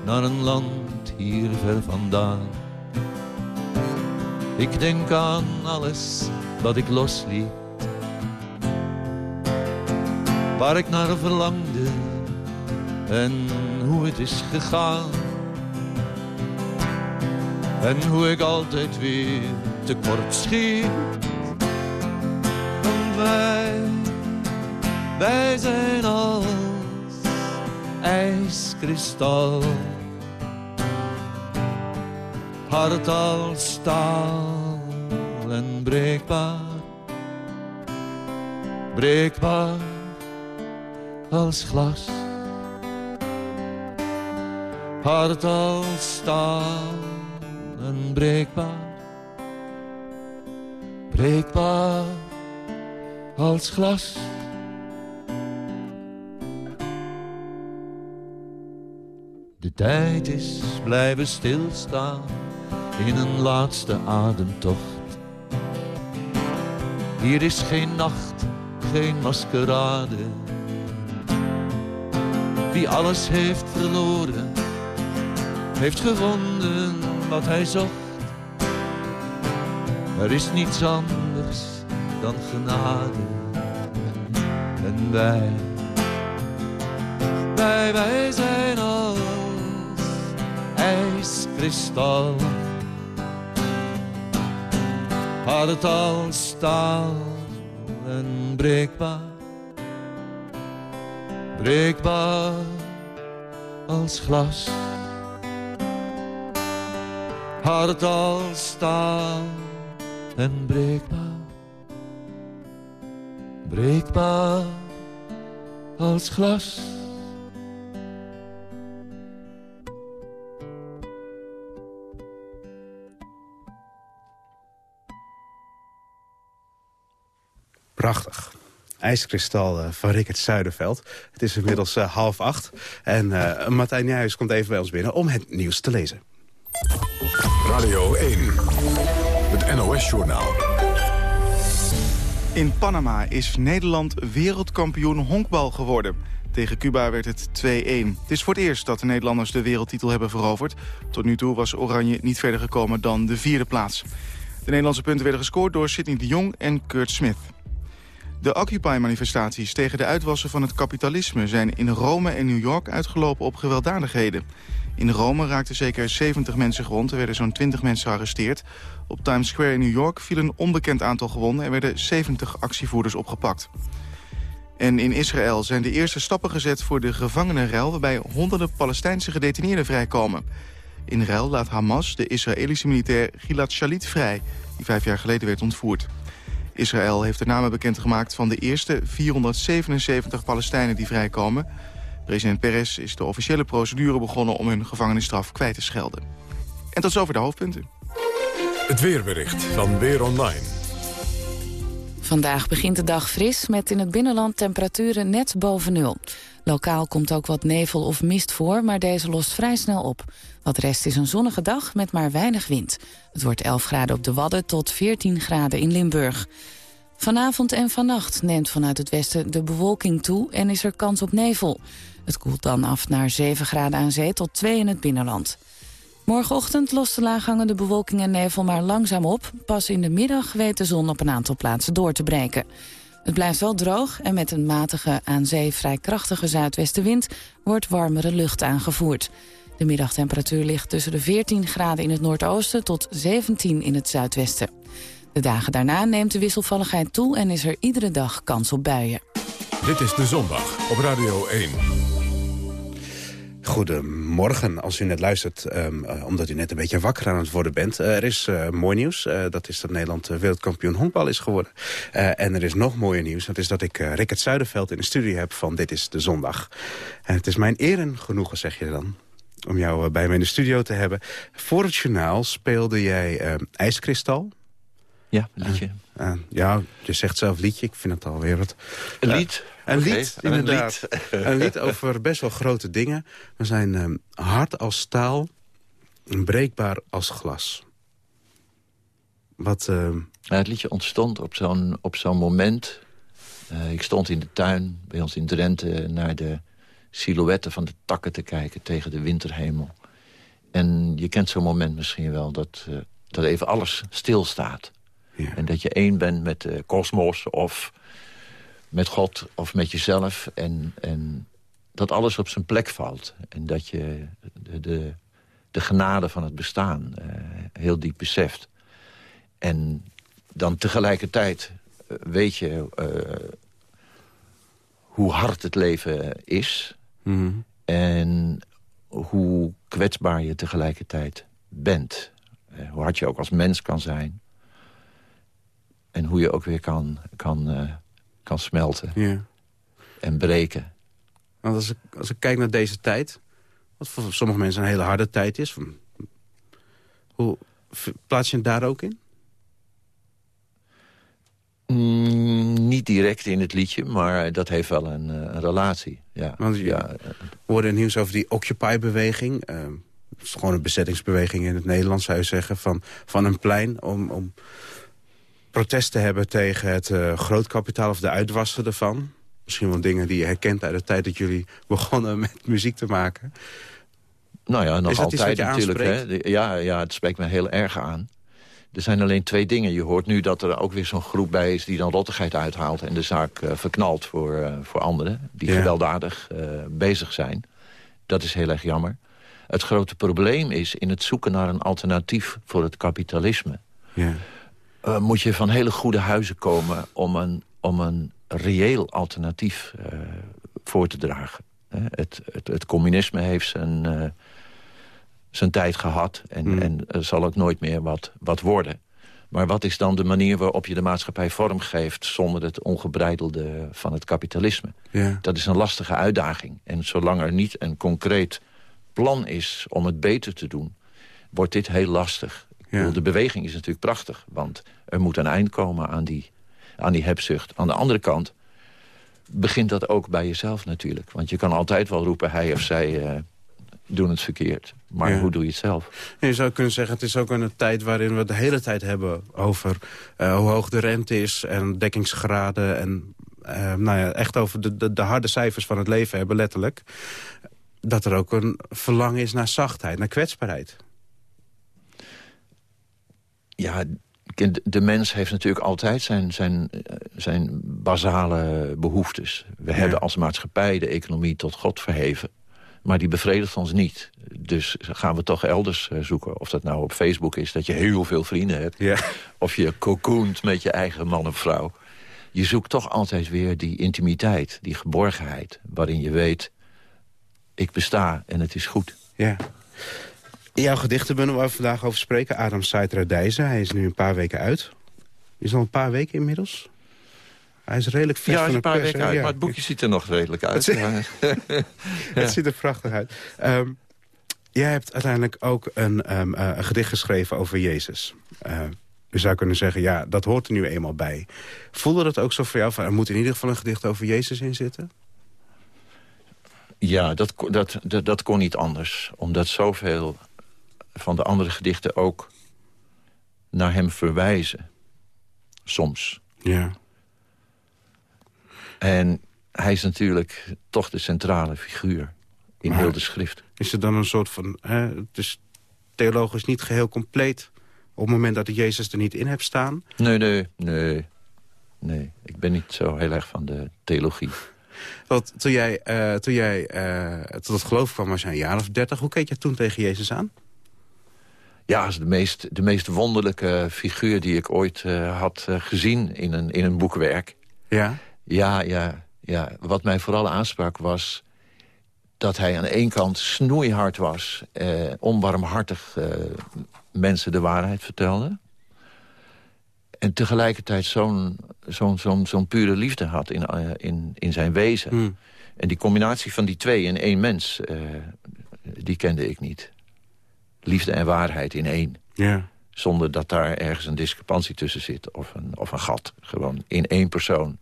naar een land hier ver vandaan. Ik denk aan alles wat ik losliet. Waar ik naar verlangde en hoe het is gegaan. En hoe ik altijd weer tekort schiet. Want wij, wij zijn als ijskristal. Hard als staal en breekbaar. Breekbaar als glas. Hard als staal en breekbaar. breekbaar als glas. De tijd is blijven stilstaan in een laatste ademtocht. Hier is geen nacht, geen maskerade. Wie alles heeft verloren, heeft gevonden wat hij zocht. Er is niets anders dan genade. En wij, wij, wij zijn als ijskristal. Had het al staal en breekbaar, breekbaar als glas. Had het al staal en breekbaar, breekbaar als glas. Prachtig. IJskristal eh, van Rickert Zuiderveld. Het is inmiddels eh, half acht. En eh, Martijn Nijhuis komt even bij ons binnen om het nieuws te lezen. Radio 1. Het NOS-journaal. In Panama is Nederland wereldkampioen honkbal geworden. Tegen Cuba werd het 2-1. Het is voor het eerst dat de Nederlanders de wereldtitel hebben veroverd. Tot nu toe was Oranje niet verder gekomen dan de vierde plaats. De Nederlandse punten werden gescoord door Sidney de Jong en Kurt Smith. De Occupy-manifestaties tegen de uitwassen van het kapitalisme... zijn in Rome en New York uitgelopen op gewelddadigheden. In Rome raakten zeker 70 mensen gewond. Er werden zo'n 20 mensen gearresteerd. Op Times Square in New York viel een onbekend aantal gewonden... en werden 70 actievoerders opgepakt. En in Israël zijn de eerste stappen gezet voor de gevangenenruil... waarbij honderden Palestijnse gedetineerden vrijkomen. In ruil laat Hamas de Israëlische militair Gilad Shalit vrij... die vijf jaar geleden werd ontvoerd. Israël heeft de namen bekendgemaakt van de eerste 477 Palestijnen die vrijkomen. President Peres is de officiële procedure begonnen om hun gevangenisstraf kwijt te schelden. En tot zover de hoofdpunten. Het weerbericht van Weer Online. Vandaag begint de dag fris met in het binnenland temperaturen net boven nul. Lokaal komt ook wat nevel of mist voor, maar deze lost vrij snel op. Wat rest is een zonnige dag met maar weinig wind. Het wordt 11 graden op de Wadden tot 14 graden in Limburg. Vanavond en vannacht neemt vanuit het westen de bewolking toe en is er kans op nevel. Het koelt dan af naar 7 graden aan zee tot 2 in het binnenland. Morgenochtend lost de laaghangende bewolking en nevel maar langzaam op. Pas in de middag weet de zon op een aantal plaatsen door te breken. Het blijft wel droog en met een matige aan zee vrij krachtige zuidwestenwind wordt warmere lucht aangevoerd. De middagtemperatuur ligt tussen de 14 graden in het noordoosten tot 17 in het zuidwesten. De dagen daarna neemt de wisselvalligheid toe en is er iedere dag kans op buien. Dit is De Zondag op Radio 1. Goedemorgen, als u net luistert, um, uh, omdat u net een beetje wakker aan het worden bent. Uh, er is uh, mooi nieuws, dat is dat Nederland wereldkampioen honkbal is geworden. en er is nog mooier nieuws, dat is dat ik Rickert Zuiderveld in de studio heb van Dit is de Zondag. En het is mijn eer en genoegen, zeg je dan, om jou bij me in de studio te hebben. Voor het journaal speelde jij IJskristal. Ja, liedje. ja, je zegt zelf liedje, ik vind het alweer wat... Een lied? Een lied, inderdaad. Een lied. (laughs) Een lied over best wel grote dingen. We zijn um, hard als staal, breekbaar als glas. Wat... Uh... Ja, het liedje ontstond op zo'n zo'n moment. Uh, ik stond in de tuin bij ons in Drenthe... naar de silhouetten van de takken te kijken tegen de winterhemel. En je kent zo'n moment misschien wel dat, uh, dat even alles stilstaat. Ja. En dat je één bent met de kosmos of met God of met jezelf. En, en dat alles op zijn plek valt. En dat je de, de, de genade van het bestaan uh, heel diep beseft. En dan tegelijkertijd uh, weet je uh, hoe hard het leven is. Mm -hmm. En hoe kwetsbaar je tegelijkertijd bent. hoe hard je ook als mens kan zijn. En hoe je ook weer kan, kan, kan smelten. Ja. En breken. Want als ik, als ik kijk naar deze tijd... wat voor sommige mensen een hele harde tijd is... Hoe plaats je het daar ook in? Mm, niet direct in het liedje, maar dat heeft wel een, eh, een relatie. Ja. Want je ja, hoorde nieuws over die Occupy-beweging. Eh, het is gewoon een bezettingsbeweging in het Nederlands, zou je zeggen. Van, van een plein om, om protest te hebben tegen het eh, grootkapitaal of de uitwassen ervan. Misschien wel dingen die je herkent uit de tijd dat jullie (laughs) begonnen met muziek te maken. Nou ja, nog Is altijd natuurlijk. Hè? Ja, ja, het spreekt me heel erg aan. Er zijn alleen twee dingen. Je hoort nu dat er ook weer zo'n groep bij is... die dan rottigheid uithaalt en de zaak eh, verknalt voor, eh, voor anderen... die Ja. gewelddadig bezig zijn. Dat is heel erg jammer. Het grote probleem is in het zoeken naar een alternatief voor het kapitalisme. Ja. Eh, moet je van hele goede huizen komen om een, om een reëel alternatief eh, voor te dragen. Het, het, het communisme heeft zijn, eh, zijn tijd gehad en, Mm. en er zal ook nooit meer wat, wat worden. Maar wat is dan de manier waarop je de maatschappij vormgeeft... zonder het ongebreidelde van het kapitalisme? Ja. Dat is een lastige uitdaging. En zolang er niet een concreet plan is om het beter te doen... wordt dit heel lastig. Ja. de beweging is natuurlijk prachtig. Want er moet een eind komen aan die, aan die hebzucht. Aan de andere kant begint dat ook bij jezelf natuurlijk. Want je kan altijd wel roepen, hij of zij eh, doen het verkeerd. Maar Ja. hoe doe je het zelf? En je zou kunnen zeggen, het is ook een tijd waarin we het de hele tijd hebben over eh, hoe hoog de rente is en dekkingsgraden. En eh, nou ja, echt over de, de, de harde cijfers van het leven hebben, letterlijk. Dat er ook een verlangen is naar zachtheid, naar kwetsbaarheid. Ja, de- mens heeft natuurlijk altijd zijn, zijn, eh, zijn basale behoeftes. We hebben als maatschappij de economie tot God verheven. Maar die bevredigt ons niet. Dus gaan we toch elders eh, zoeken. Of dat nou op Facebook is, dat je heel veel vrienden hebt. Ja. Of je cocoont met je eigen man of vrouw. Je zoekt toch altijd weer die intimiteit, die geborgenheid. Waarin je weet, ik besta en het is goed. Ja. Jouw gedichtenbundel waar we vandaag over spreken, Adam Saitra Dijzen. Hij is nu een paar weken uit. Is al een paar weken inmiddels? Hij is redelijk vers ja, van een paar pers, weken uit. Ja. Maar het boekje ziet er nog redelijk (laughs) uit. Het Ja. (laughs) Het ziet er prachtig uit. Ehm, jij hebt uiteindelijk ook een, ehm, eh, een gedicht geschreven over Jezus. Eh, je zou kunnen zeggen, ja, dat hoort er nu eenmaal bij. Voelde dat ook zo voor jou? Van, er moet in ieder geval een gedicht over Jezus in zitten? Ja, dat, dat, dat, dat kon niet anders. Omdat zoveel van de andere gedichten ook naar hem verwijzen. Soms. Ja. En hij is natuurlijk toch de centrale figuur in Maar- heel de schrift. Is er dan een soort van... Hè, het is theologisch niet geheel compleet... op het moment dat ik Jezus er niet in heb staan? Nee, nee, nee. Nee, ik ben niet zo heel erg van de theologie. Want toen jij, eh, toen jij eh, tot het geloof kwam was je een jaar of dertig. Hoe keek je toen tegen Jezus aan? Ja, is de meest, de meest wonderlijke figuur die ik ooit eh, had eh, gezien in een, in een boekwerk. Ja? Ja, ja, ja. Wat mij vooral aansprak was dat hij aan één kant snoeihard was... Eh, onbarmhartig eh, mensen de waarheid vertelde. En tegelijkertijd zo'n zo'n zo'n zo'n pure liefde had in, eh, in, in zijn wezen. Hmm. En die combinatie van die twee in één mens, eh, die kende ik niet. Liefde en waarheid in één. Ja. Zonder dat daar ergens een discrepantie tussen zit of een, of een gat. Gewoon in één persoon.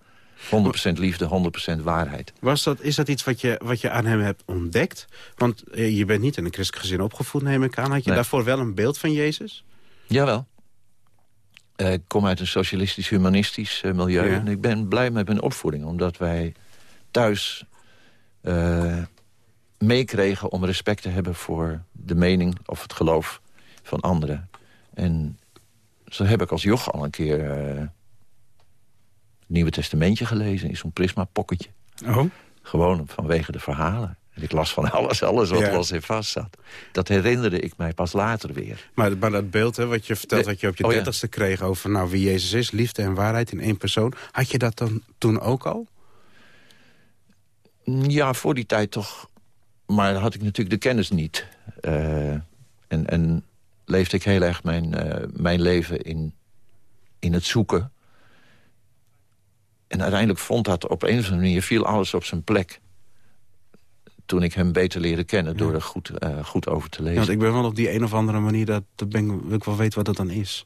100% liefde, 100% waarheid. Was dat, is dat iets wat je, wat je aan hem hebt ontdekt? Want eh, je bent niet in een christelijk gezin opgevoed, neem ik aan. Had je Nee. daarvoor wel een beeld van Jezus? Jawel. Eh, ik kom uit een socialistisch-humanistisch eh, milieu. Ja. En ik ben blij met mijn opvoeding. Omdat wij thuis meekregen om respect te hebben... voor de mening of het geloof van anderen. En zo heb ik als joch al een keer... eh, het Nieuwe Testamentje gelezen in zo'n prisma-pocketje. Oh. Gewoon vanwege de verhalen. En ik las van alles, alles wat Ja. los in vast zat. Dat herinnerde ik mij pas later weer. Maar, maar dat beeld hè, wat je vertelt, wat je op je Oh, ja. dertigste kreeg... over nou, wie Jezus is, liefde en waarheid in één persoon... had je dat dan toen ook al? Ja, voor die tijd toch. Maar had ik natuurlijk de kennis niet. Eh, en, en leefde ik heel erg mijn, eh, mijn leven in, in het zoeken. En uiteindelijk vond dat op een of andere manier... viel alles op zijn plek. Toen ik hem beter leerde kennen door er goed, eh, goed over te Ja, lezen. want ik ben wel op die een of andere manier... dat, dat ben, ik- wel weten wat dat dan is.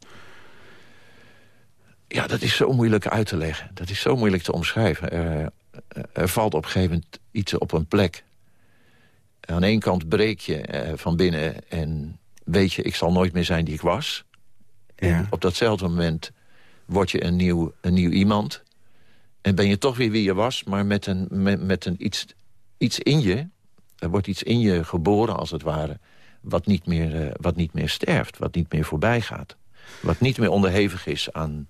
Ja, dat is zo moeilijk uit te leggen. Dat is zo moeilijk te omschrijven. Er, er valt op een gegeven moment iets op een plek. Aan één kant breek je eh, van binnen en weet je... ik zal nooit meer zijn die ik was. En op datzelfde moment word je een nieuw, een nieuw iemand. En ben je toch weer wie je was, maar met, een, met, met een iets, iets in je... er wordt iets in je geboren, als het ware... wat niet meer, eh, wat niet meer sterft, wat niet meer voorbij gaat. Wat niet meer onderhevig is aan,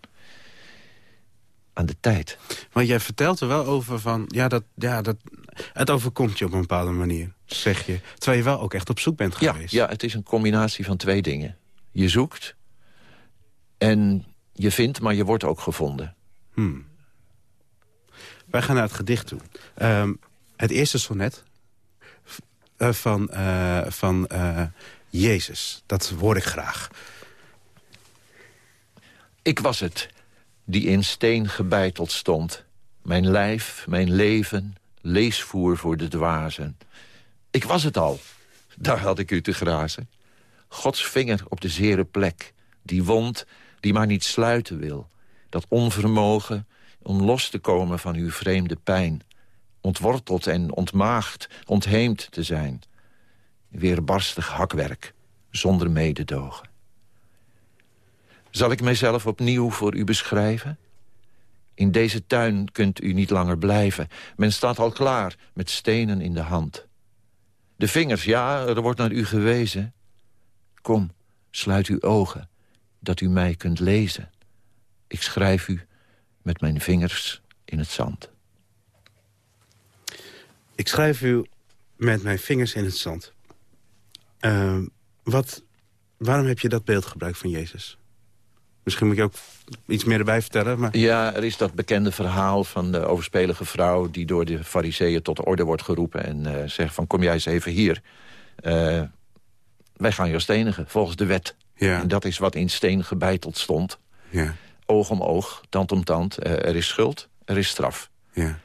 aan de tijd. Maar jij vertelt er wel over van... Ja, dat, ja dat, het overkomt je op een bepaalde manier, zeg je. Terwijl je wel ook echt op zoek bent Ja, geweest. ja, het is een combinatie van twee dingen. Je zoekt en je vindt, maar je wordt ook gevonden. Hmm. Wij gaan naar het gedicht toe. Ehm, het eerste sonnet eh, van, eh, van eh, Jezus. Dat hoor ik graag. Ik was het, die in steen gebeiteld stond. Mijn lijf, mijn leven, leesvoer voor de dwazen. Ik was het al, daar had ik u te grazen. Gods vinger op de zere plek, die wond die maar niet sluiten wil. Dat onvermogen om los te komen van uw vreemde pijn. Ontworteld en ontmaagd, ontheemd te zijn. Weerbarstig hakwerk, zonder mededogen. Zal ik mijzelf opnieuw voor u beschrijven? In deze tuin kunt u niet langer blijven. Men staat al klaar, met stenen in de hand. De vingers, ja, er wordt naar u gewezen. Kom, sluit uw ogen, dat u mij kunt lezen. Ik schrijf u met mijn vingers in het zand. Ik schrijf u met mijn vingers in het zand. Ehm, wat, waarom heb je dat beeld gebruikt van Jezus? Misschien moet je ook iets meer erbij vertellen. Maar... Ja, er is dat bekende verhaal van de overspelige vrouw... die door de fariseeën tot orde wordt geroepen en eh, zegt van... kom jij eens even hier. Eh, wij gaan jou stenigen, volgens de wet. Ja. En dat is wat in steen gebeiteld stond. Ja. Oog om oog, tand om tand. Eh, er is schuld, er is straf. Ja.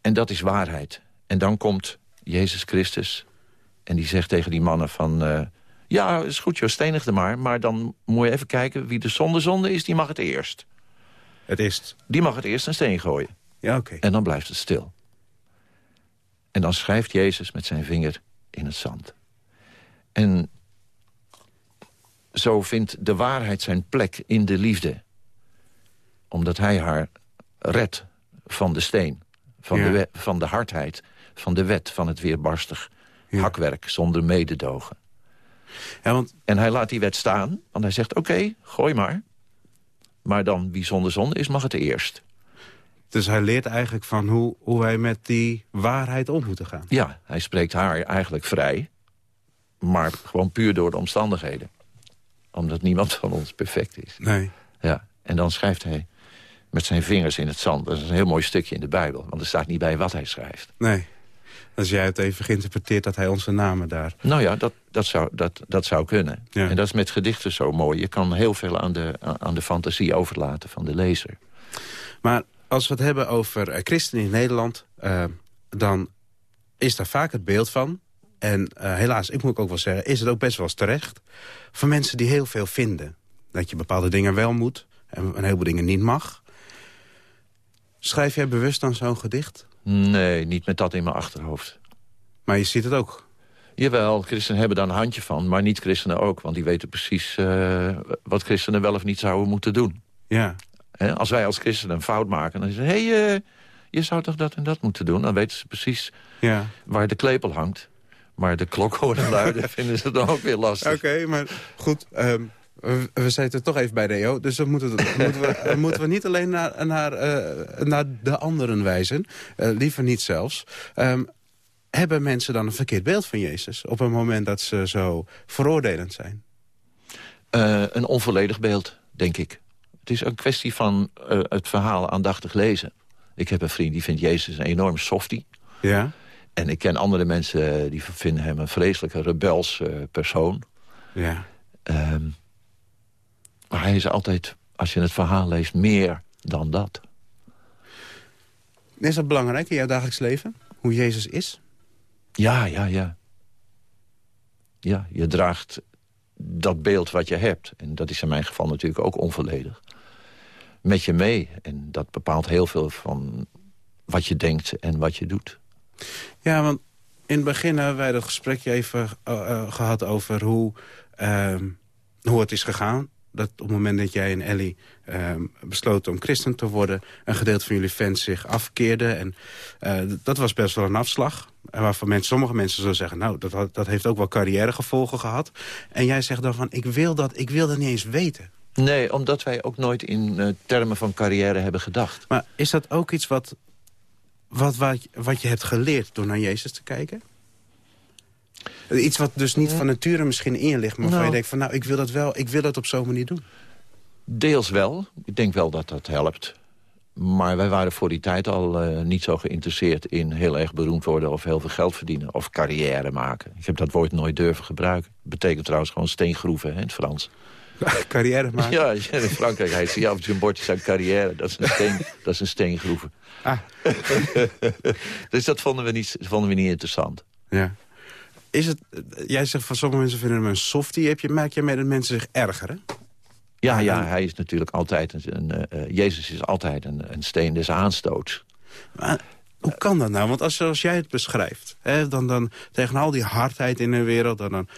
En dat is waarheid. En dan komt Jezus Christus en die zegt tegen die mannen van... ja, is goed, joh, stenig er maar. Maar dan moet je even kijken wie de zonde zonde is, die mag het eerst. Het eerst? Die mag het eerst een steen gooien. Ja, oké. En dan blijft het stil. En dan schrijft Jezus met zijn vinger in het zand. En zo vindt de waarheid zijn plek in de liefde. Omdat hij haar redt van de steen. Van, Ja. de, we- van de hardheid, van de wet, van het weerbarstig hakwerk zonder mededogen. Ja, want... En hij laat die wet staan, want hij zegt, oké, gooi maar. Maar dan, wie zonder zonde is, mag het eerst. Dus hij leert eigenlijk van hoe, hoe wij met die waarheid om moeten gaan. Ja, hij spreekt haar eigenlijk vrij. Maar gewoon puur door de omstandigheden. Omdat niemand van ons perfect is. Nee. Ja, en dan schrijft hij met zijn vingers in het zand. Dat is een heel mooi stukje in de Bijbel. Want er staat niet bij wat hij schrijft. Nee. Als jij het even geïnterpreteerd dat hij onze namen daar... Nou ja, dat, dat, zou, dat, dat zou kunnen. Ja. En dat is met gedichten zo mooi. Je kan heel veel aan de, aan de fantasie overlaten van de lezer. Maar als we het hebben over eh, christenen in Nederland... eh, dan is daar vaak het beeld van... en eh, helaas, ik moet ook wel zeggen, is het ook best wel eens terecht... van mensen die heel veel vinden. Dat je bepaalde dingen wel moet en een heleboel dingen niet mag. Schrijf jij bewust dan zo'n gedicht? Nee, niet met dat in mijn achterhoofd. Maar je ziet het ook. Jawel, christenen hebben daar een handje van, maar niet christenen ook. Want die weten precies eh, wat christenen wel of niet zouden moeten doen. Ja. Als wij als christenen een fout maken, dan zeggen ze... hé, hey, eh, je zou toch dat en dat moeten doen? Dan weten ze precies Ja. waar de klepel hangt. Maar de klok horen luiden (laughs) vinden ze dan ook weer lastig. Oké, maar goed. ehm, we, we zitten toch even bij Reo. Dus dan moeten, we- moeten, we, moeten we niet alleen naar, naar, eh, naar de anderen wijzen. Eh, liever niet zelfs. Ehm, hebben mensen dan een verkeerd beeld van Jezus... op het moment dat ze zo veroordelend zijn? Eh, een onvolledig beeld, denk ik. Het is een kwestie van het verhaal aandachtig lezen. Ik heb een vriend die vindt Jezus een enorm softie. Ja? En ik ken andere mensen die vinden hem een vreselijke rebels persoon. Ja. Ehm, maar hij is altijd, als je het verhaal leest, meer dan dat. Is dat belangrijk in jouw dagelijks leven? Hoe Jezus is? Ja, ja, ja. Ja, je draagt dat beeld wat je hebt. En dat is in mijn geval natuurlijk ook onvolledig. met je mee. En dat bepaalt heel veel van wat je denkt en wat je doet. Ja, want in het begin hebben wij dat gesprekje even eh, eh, gehad over hoe, ehm, hoe het is gegaan. Dat op het moment dat jij en Ellie ehm, besloten om christen te worden... een gedeelte van jullie fans zich afkeerde. En eh, dat was best wel een afslag. En waarvan mensen, sommige mensen zullen zeggen... nou, dat, dat heeft ook wel carrièregevolgen gehad. En jij zegt dan van, ik wil dat, ik wil dat niet eens weten. Nee, omdat wij ook nooit in eh, termen van carrière hebben gedacht. Maar is dat ook iets wat, wat, wat, wat je hebt geleerd door naar Jezus te kijken? Iets wat dus niet van nature misschien in je ligt... maar waarvan Nou. je denkt van nou, ik wil dat wel, ik wil dat op zo'n manier doen. Deels wel. Ik denk wel dat dat helpt. Maar wij waren voor die tijd al eh, niet zo geïnteresseerd in heel erg beroemd worden... of heel veel geld verdienen of carrière maken. Ik heb dat woord nooit durven gebruiken. Dat betekent trouwens gewoon steengroeven hè, in het Frans. (laughs) carrière maken? Ja, in Frankrijk heet ze ja, op zijn bordje zijn carrière. Dat is een, steen, (laughs) dat is een steengroeven. Ah. (laughs) dus dat vonden we, niet, vonden we niet interessant. Ja. Is het, jij zegt van sommige mensen vinden hem een softie. Heb je, merk je mee dat mensen zich ergeren? Ja, ja, hij is natuurlijk altijd... Een, eh, eh, Jezus is altijd een, een steen des aanstoots. Maar hoe kan dat nou? Want als, zoals jij het beschrijft... Hè, dan, dan tegen al die hardheid in de wereld... dan, dan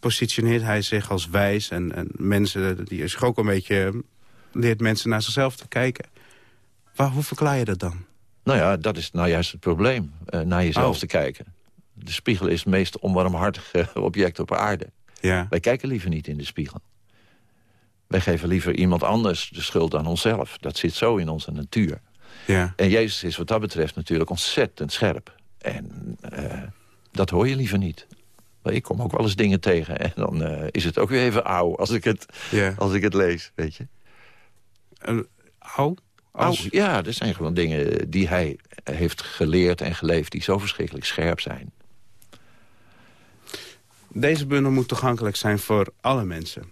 positioneert hij zich als wijs. En, en mensen, die zich ook een beetje... leert mensen naar zichzelf te kijken. Waar, hoe verklaar je dat dan? Nou ja, dat is nou juist het probleem. eh, naar jezelf Oh. te kijken. De spiegel is het meest onwarmhartige (laughs) object op aarde. Ja. Wij kijken liever niet in de spiegel. Wij geven liever iemand anders de schuld aan onszelf. Dat zit zo in onze natuur. Ja. En Jezus is wat dat betreft natuurlijk ontzettend scherp. En eh, dat hoor je liever niet. Maar ik kom ook wel eens dingen tegen. En dan eh, is het ook weer even auw als ik het, Ja. als ik het lees, weet je. Auw? Auw, ja, er zijn gewoon dingen die hij heeft geleerd en geleefd... die zo verschrikkelijk scherp zijn. Deze bundel moet toegankelijk zijn voor alle mensen.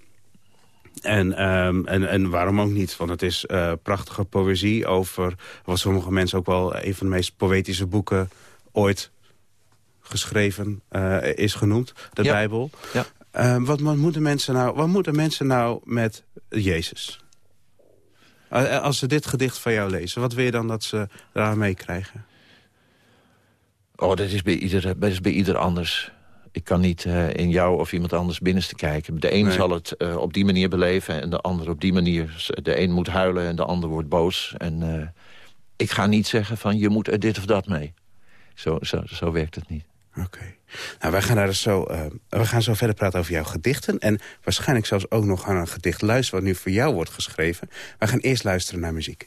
En, ehm, en, en waarom ook niet? Want het is eh, prachtige poëzie over... wat sommige mensen ook wel een van de meest poëtische boeken ooit geschreven eh, is genoemd. De Ja. Bijbel. Ja. Ehm, wat, wat, moeten mensen nou, wat moeten mensen nou met Jezus? Eh, Als ze dit gedicht van jou lezen, wat wil je dan dat ze eraan meekrijgen? Oh, dat is bij ieder, dat is bij ieder anders. Ik kan niet eh, in jou of iemand anders binnenste kijken. De een Nee. zal het eh, op die manier beleven en de ander op die manier. De een moet huilen en de ander wordt boos. En eh, ik ga niet zeggen van je moet er dit of dat mee. Zo, zo, zo werkt het niet. Oké. Nou, wij gaan, daar dus zo, eh, we gaan zo verder praten over jouw gedichten. En waarschijnlijk zelfs ook nog aan een gedicht luisteren... wat nu voor jou wordt geschreven. We gaan eerst luisteren naar muziek.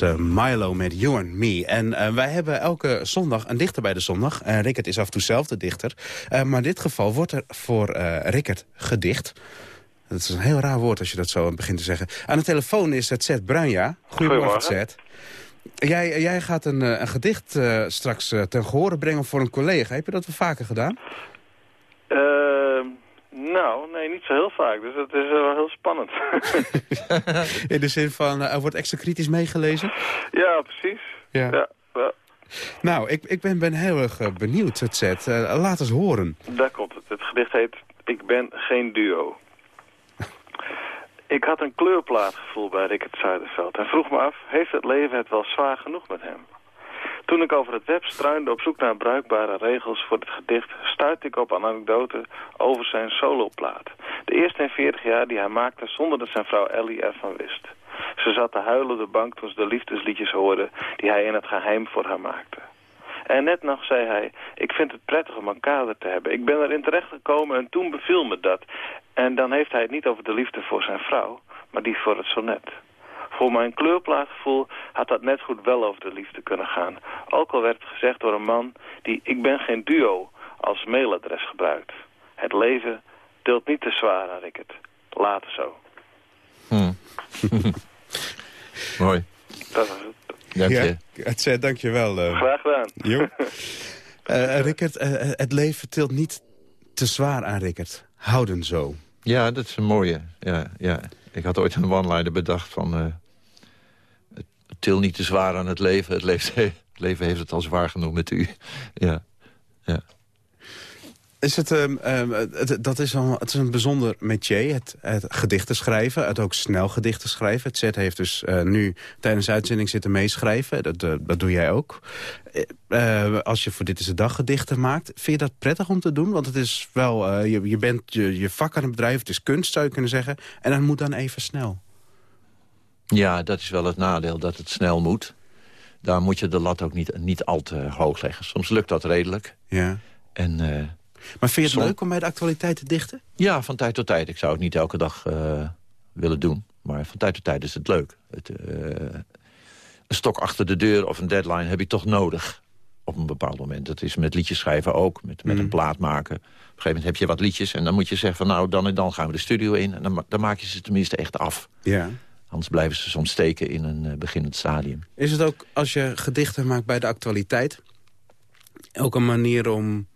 Was eh, Milo met You and Me. En eh, wij hebben elke zondag een dichter bij de zondag. Eh Rickert is af en toe zelf de dichter. Eh, maar in dit geval wordt er voor eh Rickert gedicht. Dat is een heel raar woord als je dat zo begint te zeggen. Aan de telefoon is het Zet Bruinja. Goedemorgen. Zet. Jij, jij gaat een, eh, een gedicht eh, straks eh, ten gehore brengen voor een collega. Heb je dat wel vaker gedaan? Ehm, nou, nee, niet zo heel vaak. Dus dat is wel heel spannend. (laughs) In de zin van, eh, er wordt extra kritisch meegelezen? ja, precies. Ja. Ja, ja, Nou, ik, ik ben, ben heel erg eh, benieuwd, het Zet. Eh, laat eens horen. daar komt het. Het gedicht heet Ik ben geen duo. Ik had een kleurplaatgevoel bij Rickert Zuiderveld en vroeg me af, heeft het leven het wel zwaar genoeg met hem? Toen ik over het web struinde op zoek naar bruikbare regels voor het gedicht, stuitte ik op een anekdote over zijn soloplaat. De eerste in 40 jaar die hij maakte zonder dat zijn vrouw Ellie ervan wist. Ze zat te huilen de bank toen ze de liefdesliedjes hoorde die hij in het geheim voor haar maakte. En net nog zei hij, ik vind het prettig om een kader te hebben. Ik ben erin terechtgekomen en toen beviel me dat. En dan heeft hij het niet over de liefde voor zijn vrouw, maar die voor het sonnet. Voor mijn kleurplaatgevoel had dat net goed wel over de liefde kunnen gaan. Ook al werd het gezegd door een man die ik ben geen duo als mailadres gebruikt. Het leven tilt niet te zwaar aan Rickert. Later zo. (laughs) Mooi. Dat was het. Dank je. Ja, het Zet, dank je wel. eh. Graag gedaan. Jo. (laughs) Eh, Rickert, eh, het leven tilt niet te zwaar aan Rickert. Houden zo. Ja, dat is een mooie. Ja, ja. Ik had ooit een one-liner bedacht van... til niet te zwaar aan het leven. Het, leeft, (laughs) het leven heeft het al zwaar genoeg met u. Ja, ja. Is het, ehm, ehm, het, dat is wel, het is een bijzonder métier, het, het gedichten schrijven. Het ook snel gedichten schrijven. Het zet heeft dus eh, nu tijdens de uitzending zitten meeschrijven. Dat, eh, dat doe jij ook. Eh, als je voor Dit is de Dag gedichten maakt, vind je dat prettig om te doen? Want het is wel, je, je bent je, je vak aan het bedrijf, het is kunst zou je kunnen zeggen. En dat moet dan even snel. Ja, dat is wel het nadeel, dat het snel moet. Daar moet je de lat ook niet, niet al te hoog leggen. Soms lukt dat redelijk. Ja. En, eh, Maar vind je het leuk om bij de actualiteit te dichten? ja, van tijd tot tijd. Ik zou het niet elke dag eh, willen doen. Maar van tijd tot tijd is het leuk. Het, eh, een stok achter de deur of een deadline heb je toch nodig. Op een bepaald moment. Dat is met liedjes schrijven ook. Met, met een plaat maken. Op een gegeven moment heb je wat liedjes. En dan moet je zeggen van nou dan en dan gaan we de studio in. En dan, dan maak je ze tenminste echt af. Ja. Anders blijven ze soms steken in een eh, beginnend stadium. Is het ook, als je gedichten maakt bij de actualiteit... ook een manier om,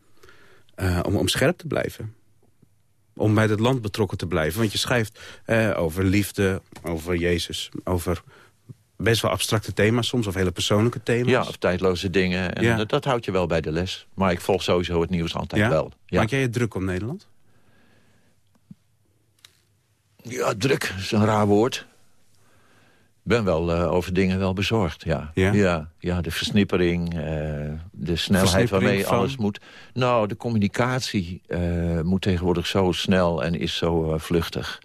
eh, om, om scherp te blijven? Om bij het land betrokken te blijven? Want je schrijft eh, over liefde, over Jezus... over best wel abstracte thema's soms, of hele persoonlijke thema's. Ja, of tijdloze dingen. En Ja. dat, dat houdt je wel bij de les. Maar ik volg sowieso het nieuws altijd Ja? wel. Ja. Maak jij je druk om Nederland? Ja, druk is een raar woord. Ik ben wel eh, over dingen wel bezorgd, ja. Ja? Ja, ja, de versnippering, eh, de snelheid waarmee van? alles moet. Nou, de communicatie eh, moet tegenwoordig zo snel en is zo vluchtig.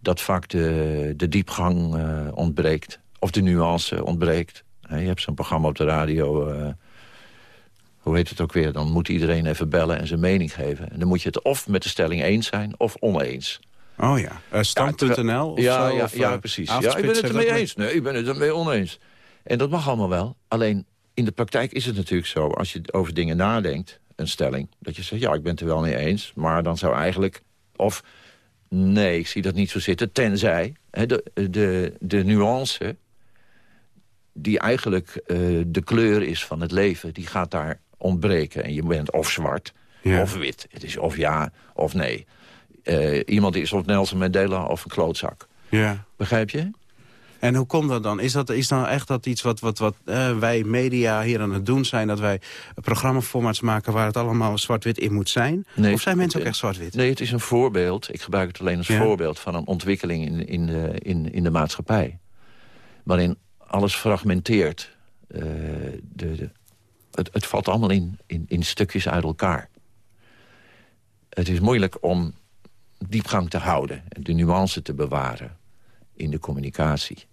Dat vaak de, de diepgang ontbreekt. Of de nuance ontbreekt. Je hebt zo'n programma op de radio... hoe heet het ook weer? Dan moet iedereen even bellen en zijn mening geven. En dan moet je het of met de stelling eens zijn of oneens. Oh ja, uh, stand.nl of ja, zo? Ja, of, ja, eh, precies. Ja, ik ben het ermee eens. Nee, ik ben het ermee oneens. En dat mag allemaal wel. Alleen in de praktijk is het natuurlijk zo... als je over dingen nadenkt, een stelling... dat je zegt, ja, ik ben het er wel mee eens... maar dan zou eigenlijk... of nee, ik zie dat niet zo zitten... tenzij hè, de, de, de nuance... die eigenlijk eh, de kleur is van het leven... die gaat daar ontbreken. En je bent of zwart Ja. of wit. Het is of ja of nee. Eh, iemand is of Nelson Mandela of een klootzak. Ja. Begrijp je? En hoe komt dat dan? Is dat is nou echt dat iets wat, wat, wat eh, wij media hier aan het doen zijn... dat wij programmaformats maken waar het allemaal zwart-wit in moet zijn? Nee, of zijn mensen ook het- echt zwart-wit? Nee, het is een voorbeeld. Ik gebruik het alleen als Ja. voorbeeld van een ontwikkeling in, in, de, in, in de maatschappij. Waarin alles fragmenteert. Eh, de, de, het, het valt allemaal in, in, in stukjes uit elkaar. Het is moeilijk om diepgang te houden. En de nuance te bewaren in de communicatie.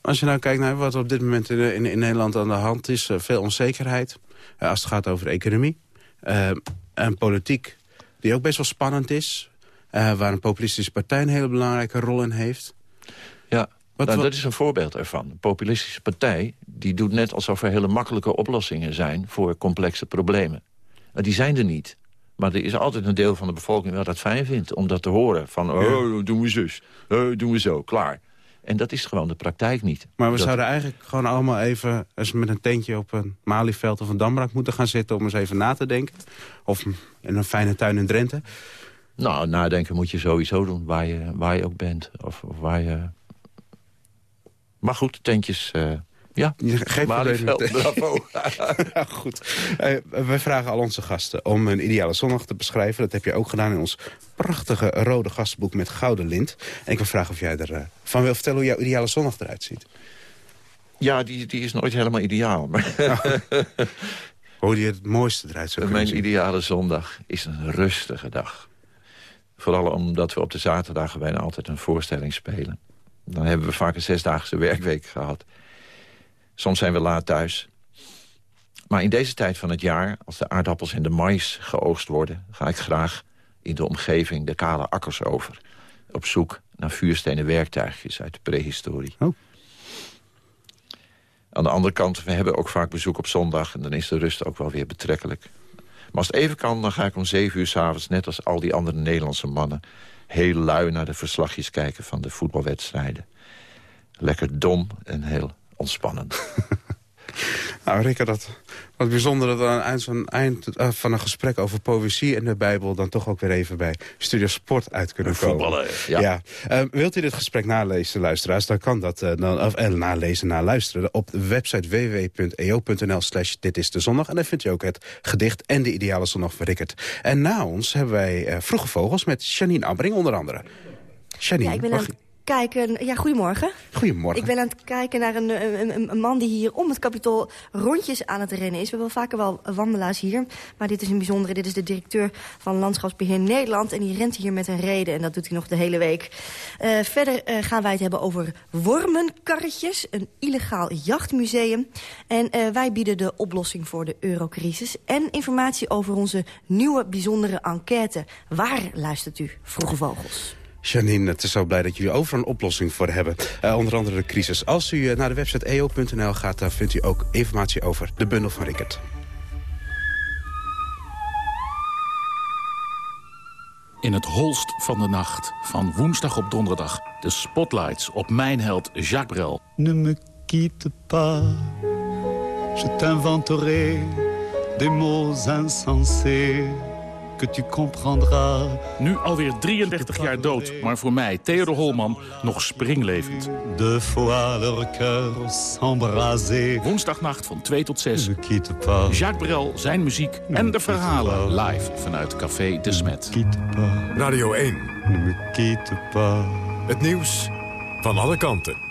Als je nou kijkt naar wat op dit moment in, in, in Nederland aan de hand is... eh, veel onzekerheid, eh, als het gaat over economie. eh, en politiek, die ook best wel spannend is... waar een populistische partij een hele belangrijke rol in heeft. Ja, Wat- nou, dat is een voorbeeld ervan. Een populistische partij die doet net alsof er hele makkelijke oplossingen zijn... voor complexe problemen. Maar die zijn er niet. Maar er is altijd een deel van de bevolking dat dat fijn vindt. Om dat te horen. Van, oh, doen we zus. Oh, doen we zo. Klaar. En dat is gewoon de praktijk niet. Maar we Dat- zouden eigenlijk gewoon allemaal even... eens met een tentje op een Malieveld of een Damrak moeten gaan zitten... om eens even na te denken. Of in een fijne tuin in Drenthe. Nou, nadenken moet je sowieso doen, waar je, waar je ook bent. Of, of waar je... Maar goed, tentjes... eh ja, Geen bravo. (laughs) Goed. Eh, wij vragen al onze gasten om een ideale zondag te beschrijven. Dat heb je ook gedaan in ons prachtige rode gastenboek met gouden lint. En ik wil vragen of jij ervan van wil vertellen hoe jouw ideale zondag eruit ziet. Ja, die, die is nooit helemaal ideaal. Maar (laughs) Hoe die het mooiste eruit zou kunnen mijn zien. ideale zondag is een rustige dag. Vooral omdat we op de zaterdagen bijna altijd een voorstelling spelen. Dan hebben we vaak een zesdaagse werkweek gehad. Soms zijn we laat thuis. Maar in deze tijd van het jaar, als de aardappels en de mais geoogst worden... ga ik graag in de omgeving de kale akkers over. Op zoek naar vuurstenen werktuigjes uit de prehistorie. Oh. Aan de andere kant, we hebben ook vaak bezoek op zondag... en dan is de rust ook wel weer betrekkelijk. Maar als het even kan, dan ga ik om zeven uur s'avonds... net als al die andere Nederlandse mannen... heel lui naar de verslagjes kijken van de voetbalwedstrijden. Lekker dom en heel ontspannend. (laughs) Nou, Rikke, dat, wat bijzonder dat we aan het eind van, eind eh, van een gesprek over poëzie en de Bijbel... dan toch ook weer even bij Studio Sport uit kunnen komen. Voetballen, ja. Eh, wilt u dit gesprek nalezen, luisteraars? Dan kan dat eh, dan, of, eh, nalezen, naluisteren op de website www.eo.nl slash dit is de zondag. En dan vindt u ook het gedicht en de ideale zondag van Rickert. En na ons hebben wij eh, Vroege Vogels met Janine Abbring onder andere. Janine, Ja, ik ben mag kijken... Ja, goedemorgen. Goedemorgen. Ik ben aan het kijken naar een, een, een- man die hier om het kapitool rondjes aan het rennen is. We hebben vaker wel wandelaars hier. Maar dit is een bijzondere. Dit is de directeur van Landschapsbeheer Nederland. En die rent hier met een reden. En dat doet hij nog de hele week. Eh, verder eh, gaan wij het hebben over wormenkarretjes. Een illegaal jachtmuseum. En eh, wij bieden de oplossing voor de eurocrisis. En informatie over onze nieuwe bijzondere enquête. Waar luistert u, Vroege Vogels? Janine, het is zo blij dat jullie overal een oplossing voor hebben. Eh, onder andere de crisis. Als u eh, naar de website eo.nl gaat, dan vindt u ook informatie over de bundel van Rickert. In het holst van de nacht, van woensdag op donderdag... de spotlights op mijn held Jacques Brel. Ne me quitte pas, je t'inventerai des mots insensés que tu comprendras. Nu alweer 33 jaar dood, maar voor mij, Theodor Holman, nog springlevend. Deux fois leur cœur s'embraser. Woensdagnacht van 2 tot 6. Ne me quitte pas, Jacques Brel, zijn muziek en de verhalen live vanuit Café De Smet. Radio 1. ne me quitte pas. Het nieuws van alle kanten.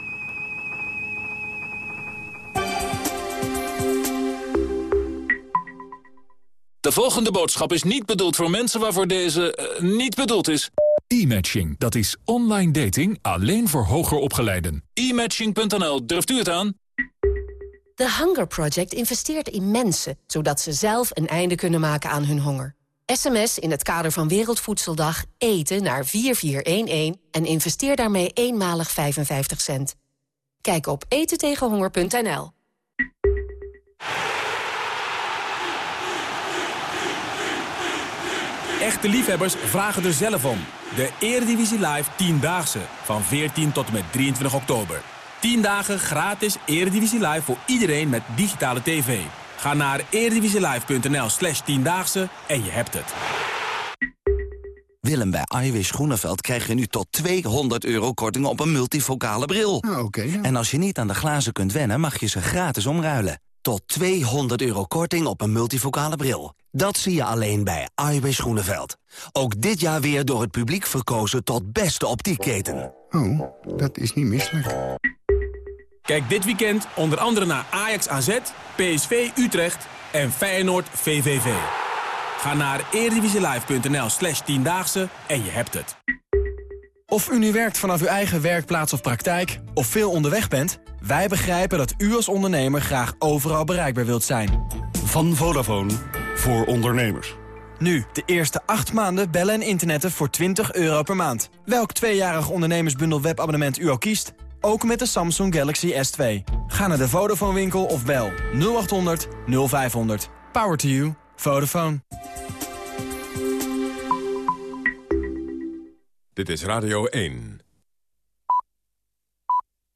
De volgende boodschap is niet bedoeld voor mensen waarvoor deze eh, niet bedoeld is. E-matching, dat is online dating alleen voor hoger opgeleiden. E-matching.nl, durft u het aan? The Hunger Project investeert in mensen... zodat ze zelf een einde kunnen maken aan hun honger. SMS in het kader van Wereldvoedseldag eten naar 4411... en investeer daarmee eenmalig 55 cent. Kijk op etentegenhonger.nl. Echte liefhebbers vragen er zelf om. De Eredivisie Live 10-daagse van 14 tot en met 23 oktober. 10 dagen gratis Eredivisie Live voor iedereen met digitale tv. Ga naar eredivisielive.nl slash 10-daagse en je hebt het. Willem, bij Iwis Groeneveld krijg je nu tot 200 euro korting op een multifocale bril. En als je niet aan de glazen kunt wennen, mag je ze gratis omruilen. Tot 200 euro korting op een multifocale bril. Dat zie je alleen bij Iwis Groeneveld. Ook dit jaar weer door het publiek verkozen tot beste optiekketen. Oh, dat is niet misselijk. Kijk dit weekend onder andere naar Ajax AZ, PSV Utrecht en Feyenoord VVV. Ga naar eredivisielive.nl slash 10-daagse en je hebt het. Of u nu werkt vanaf uw eigen werkplaats of praktijk, of veel onderweg bent... wij begrijpen dat u als ondernemer graag overal bereikbaar wilt zijn. Van Vodafone voor ondernemers. Nu, de eerste 8 maanden bellen en internetten voor 20 euro per maand. Welk tweejarig ondernemersbundel webabonnement u ook kiest... ook met de Samsung Galaxy S2. Ga naar de Vodafone winkel of bel 0800 0500. Power to you. Vodafone. Dit is Radio 1.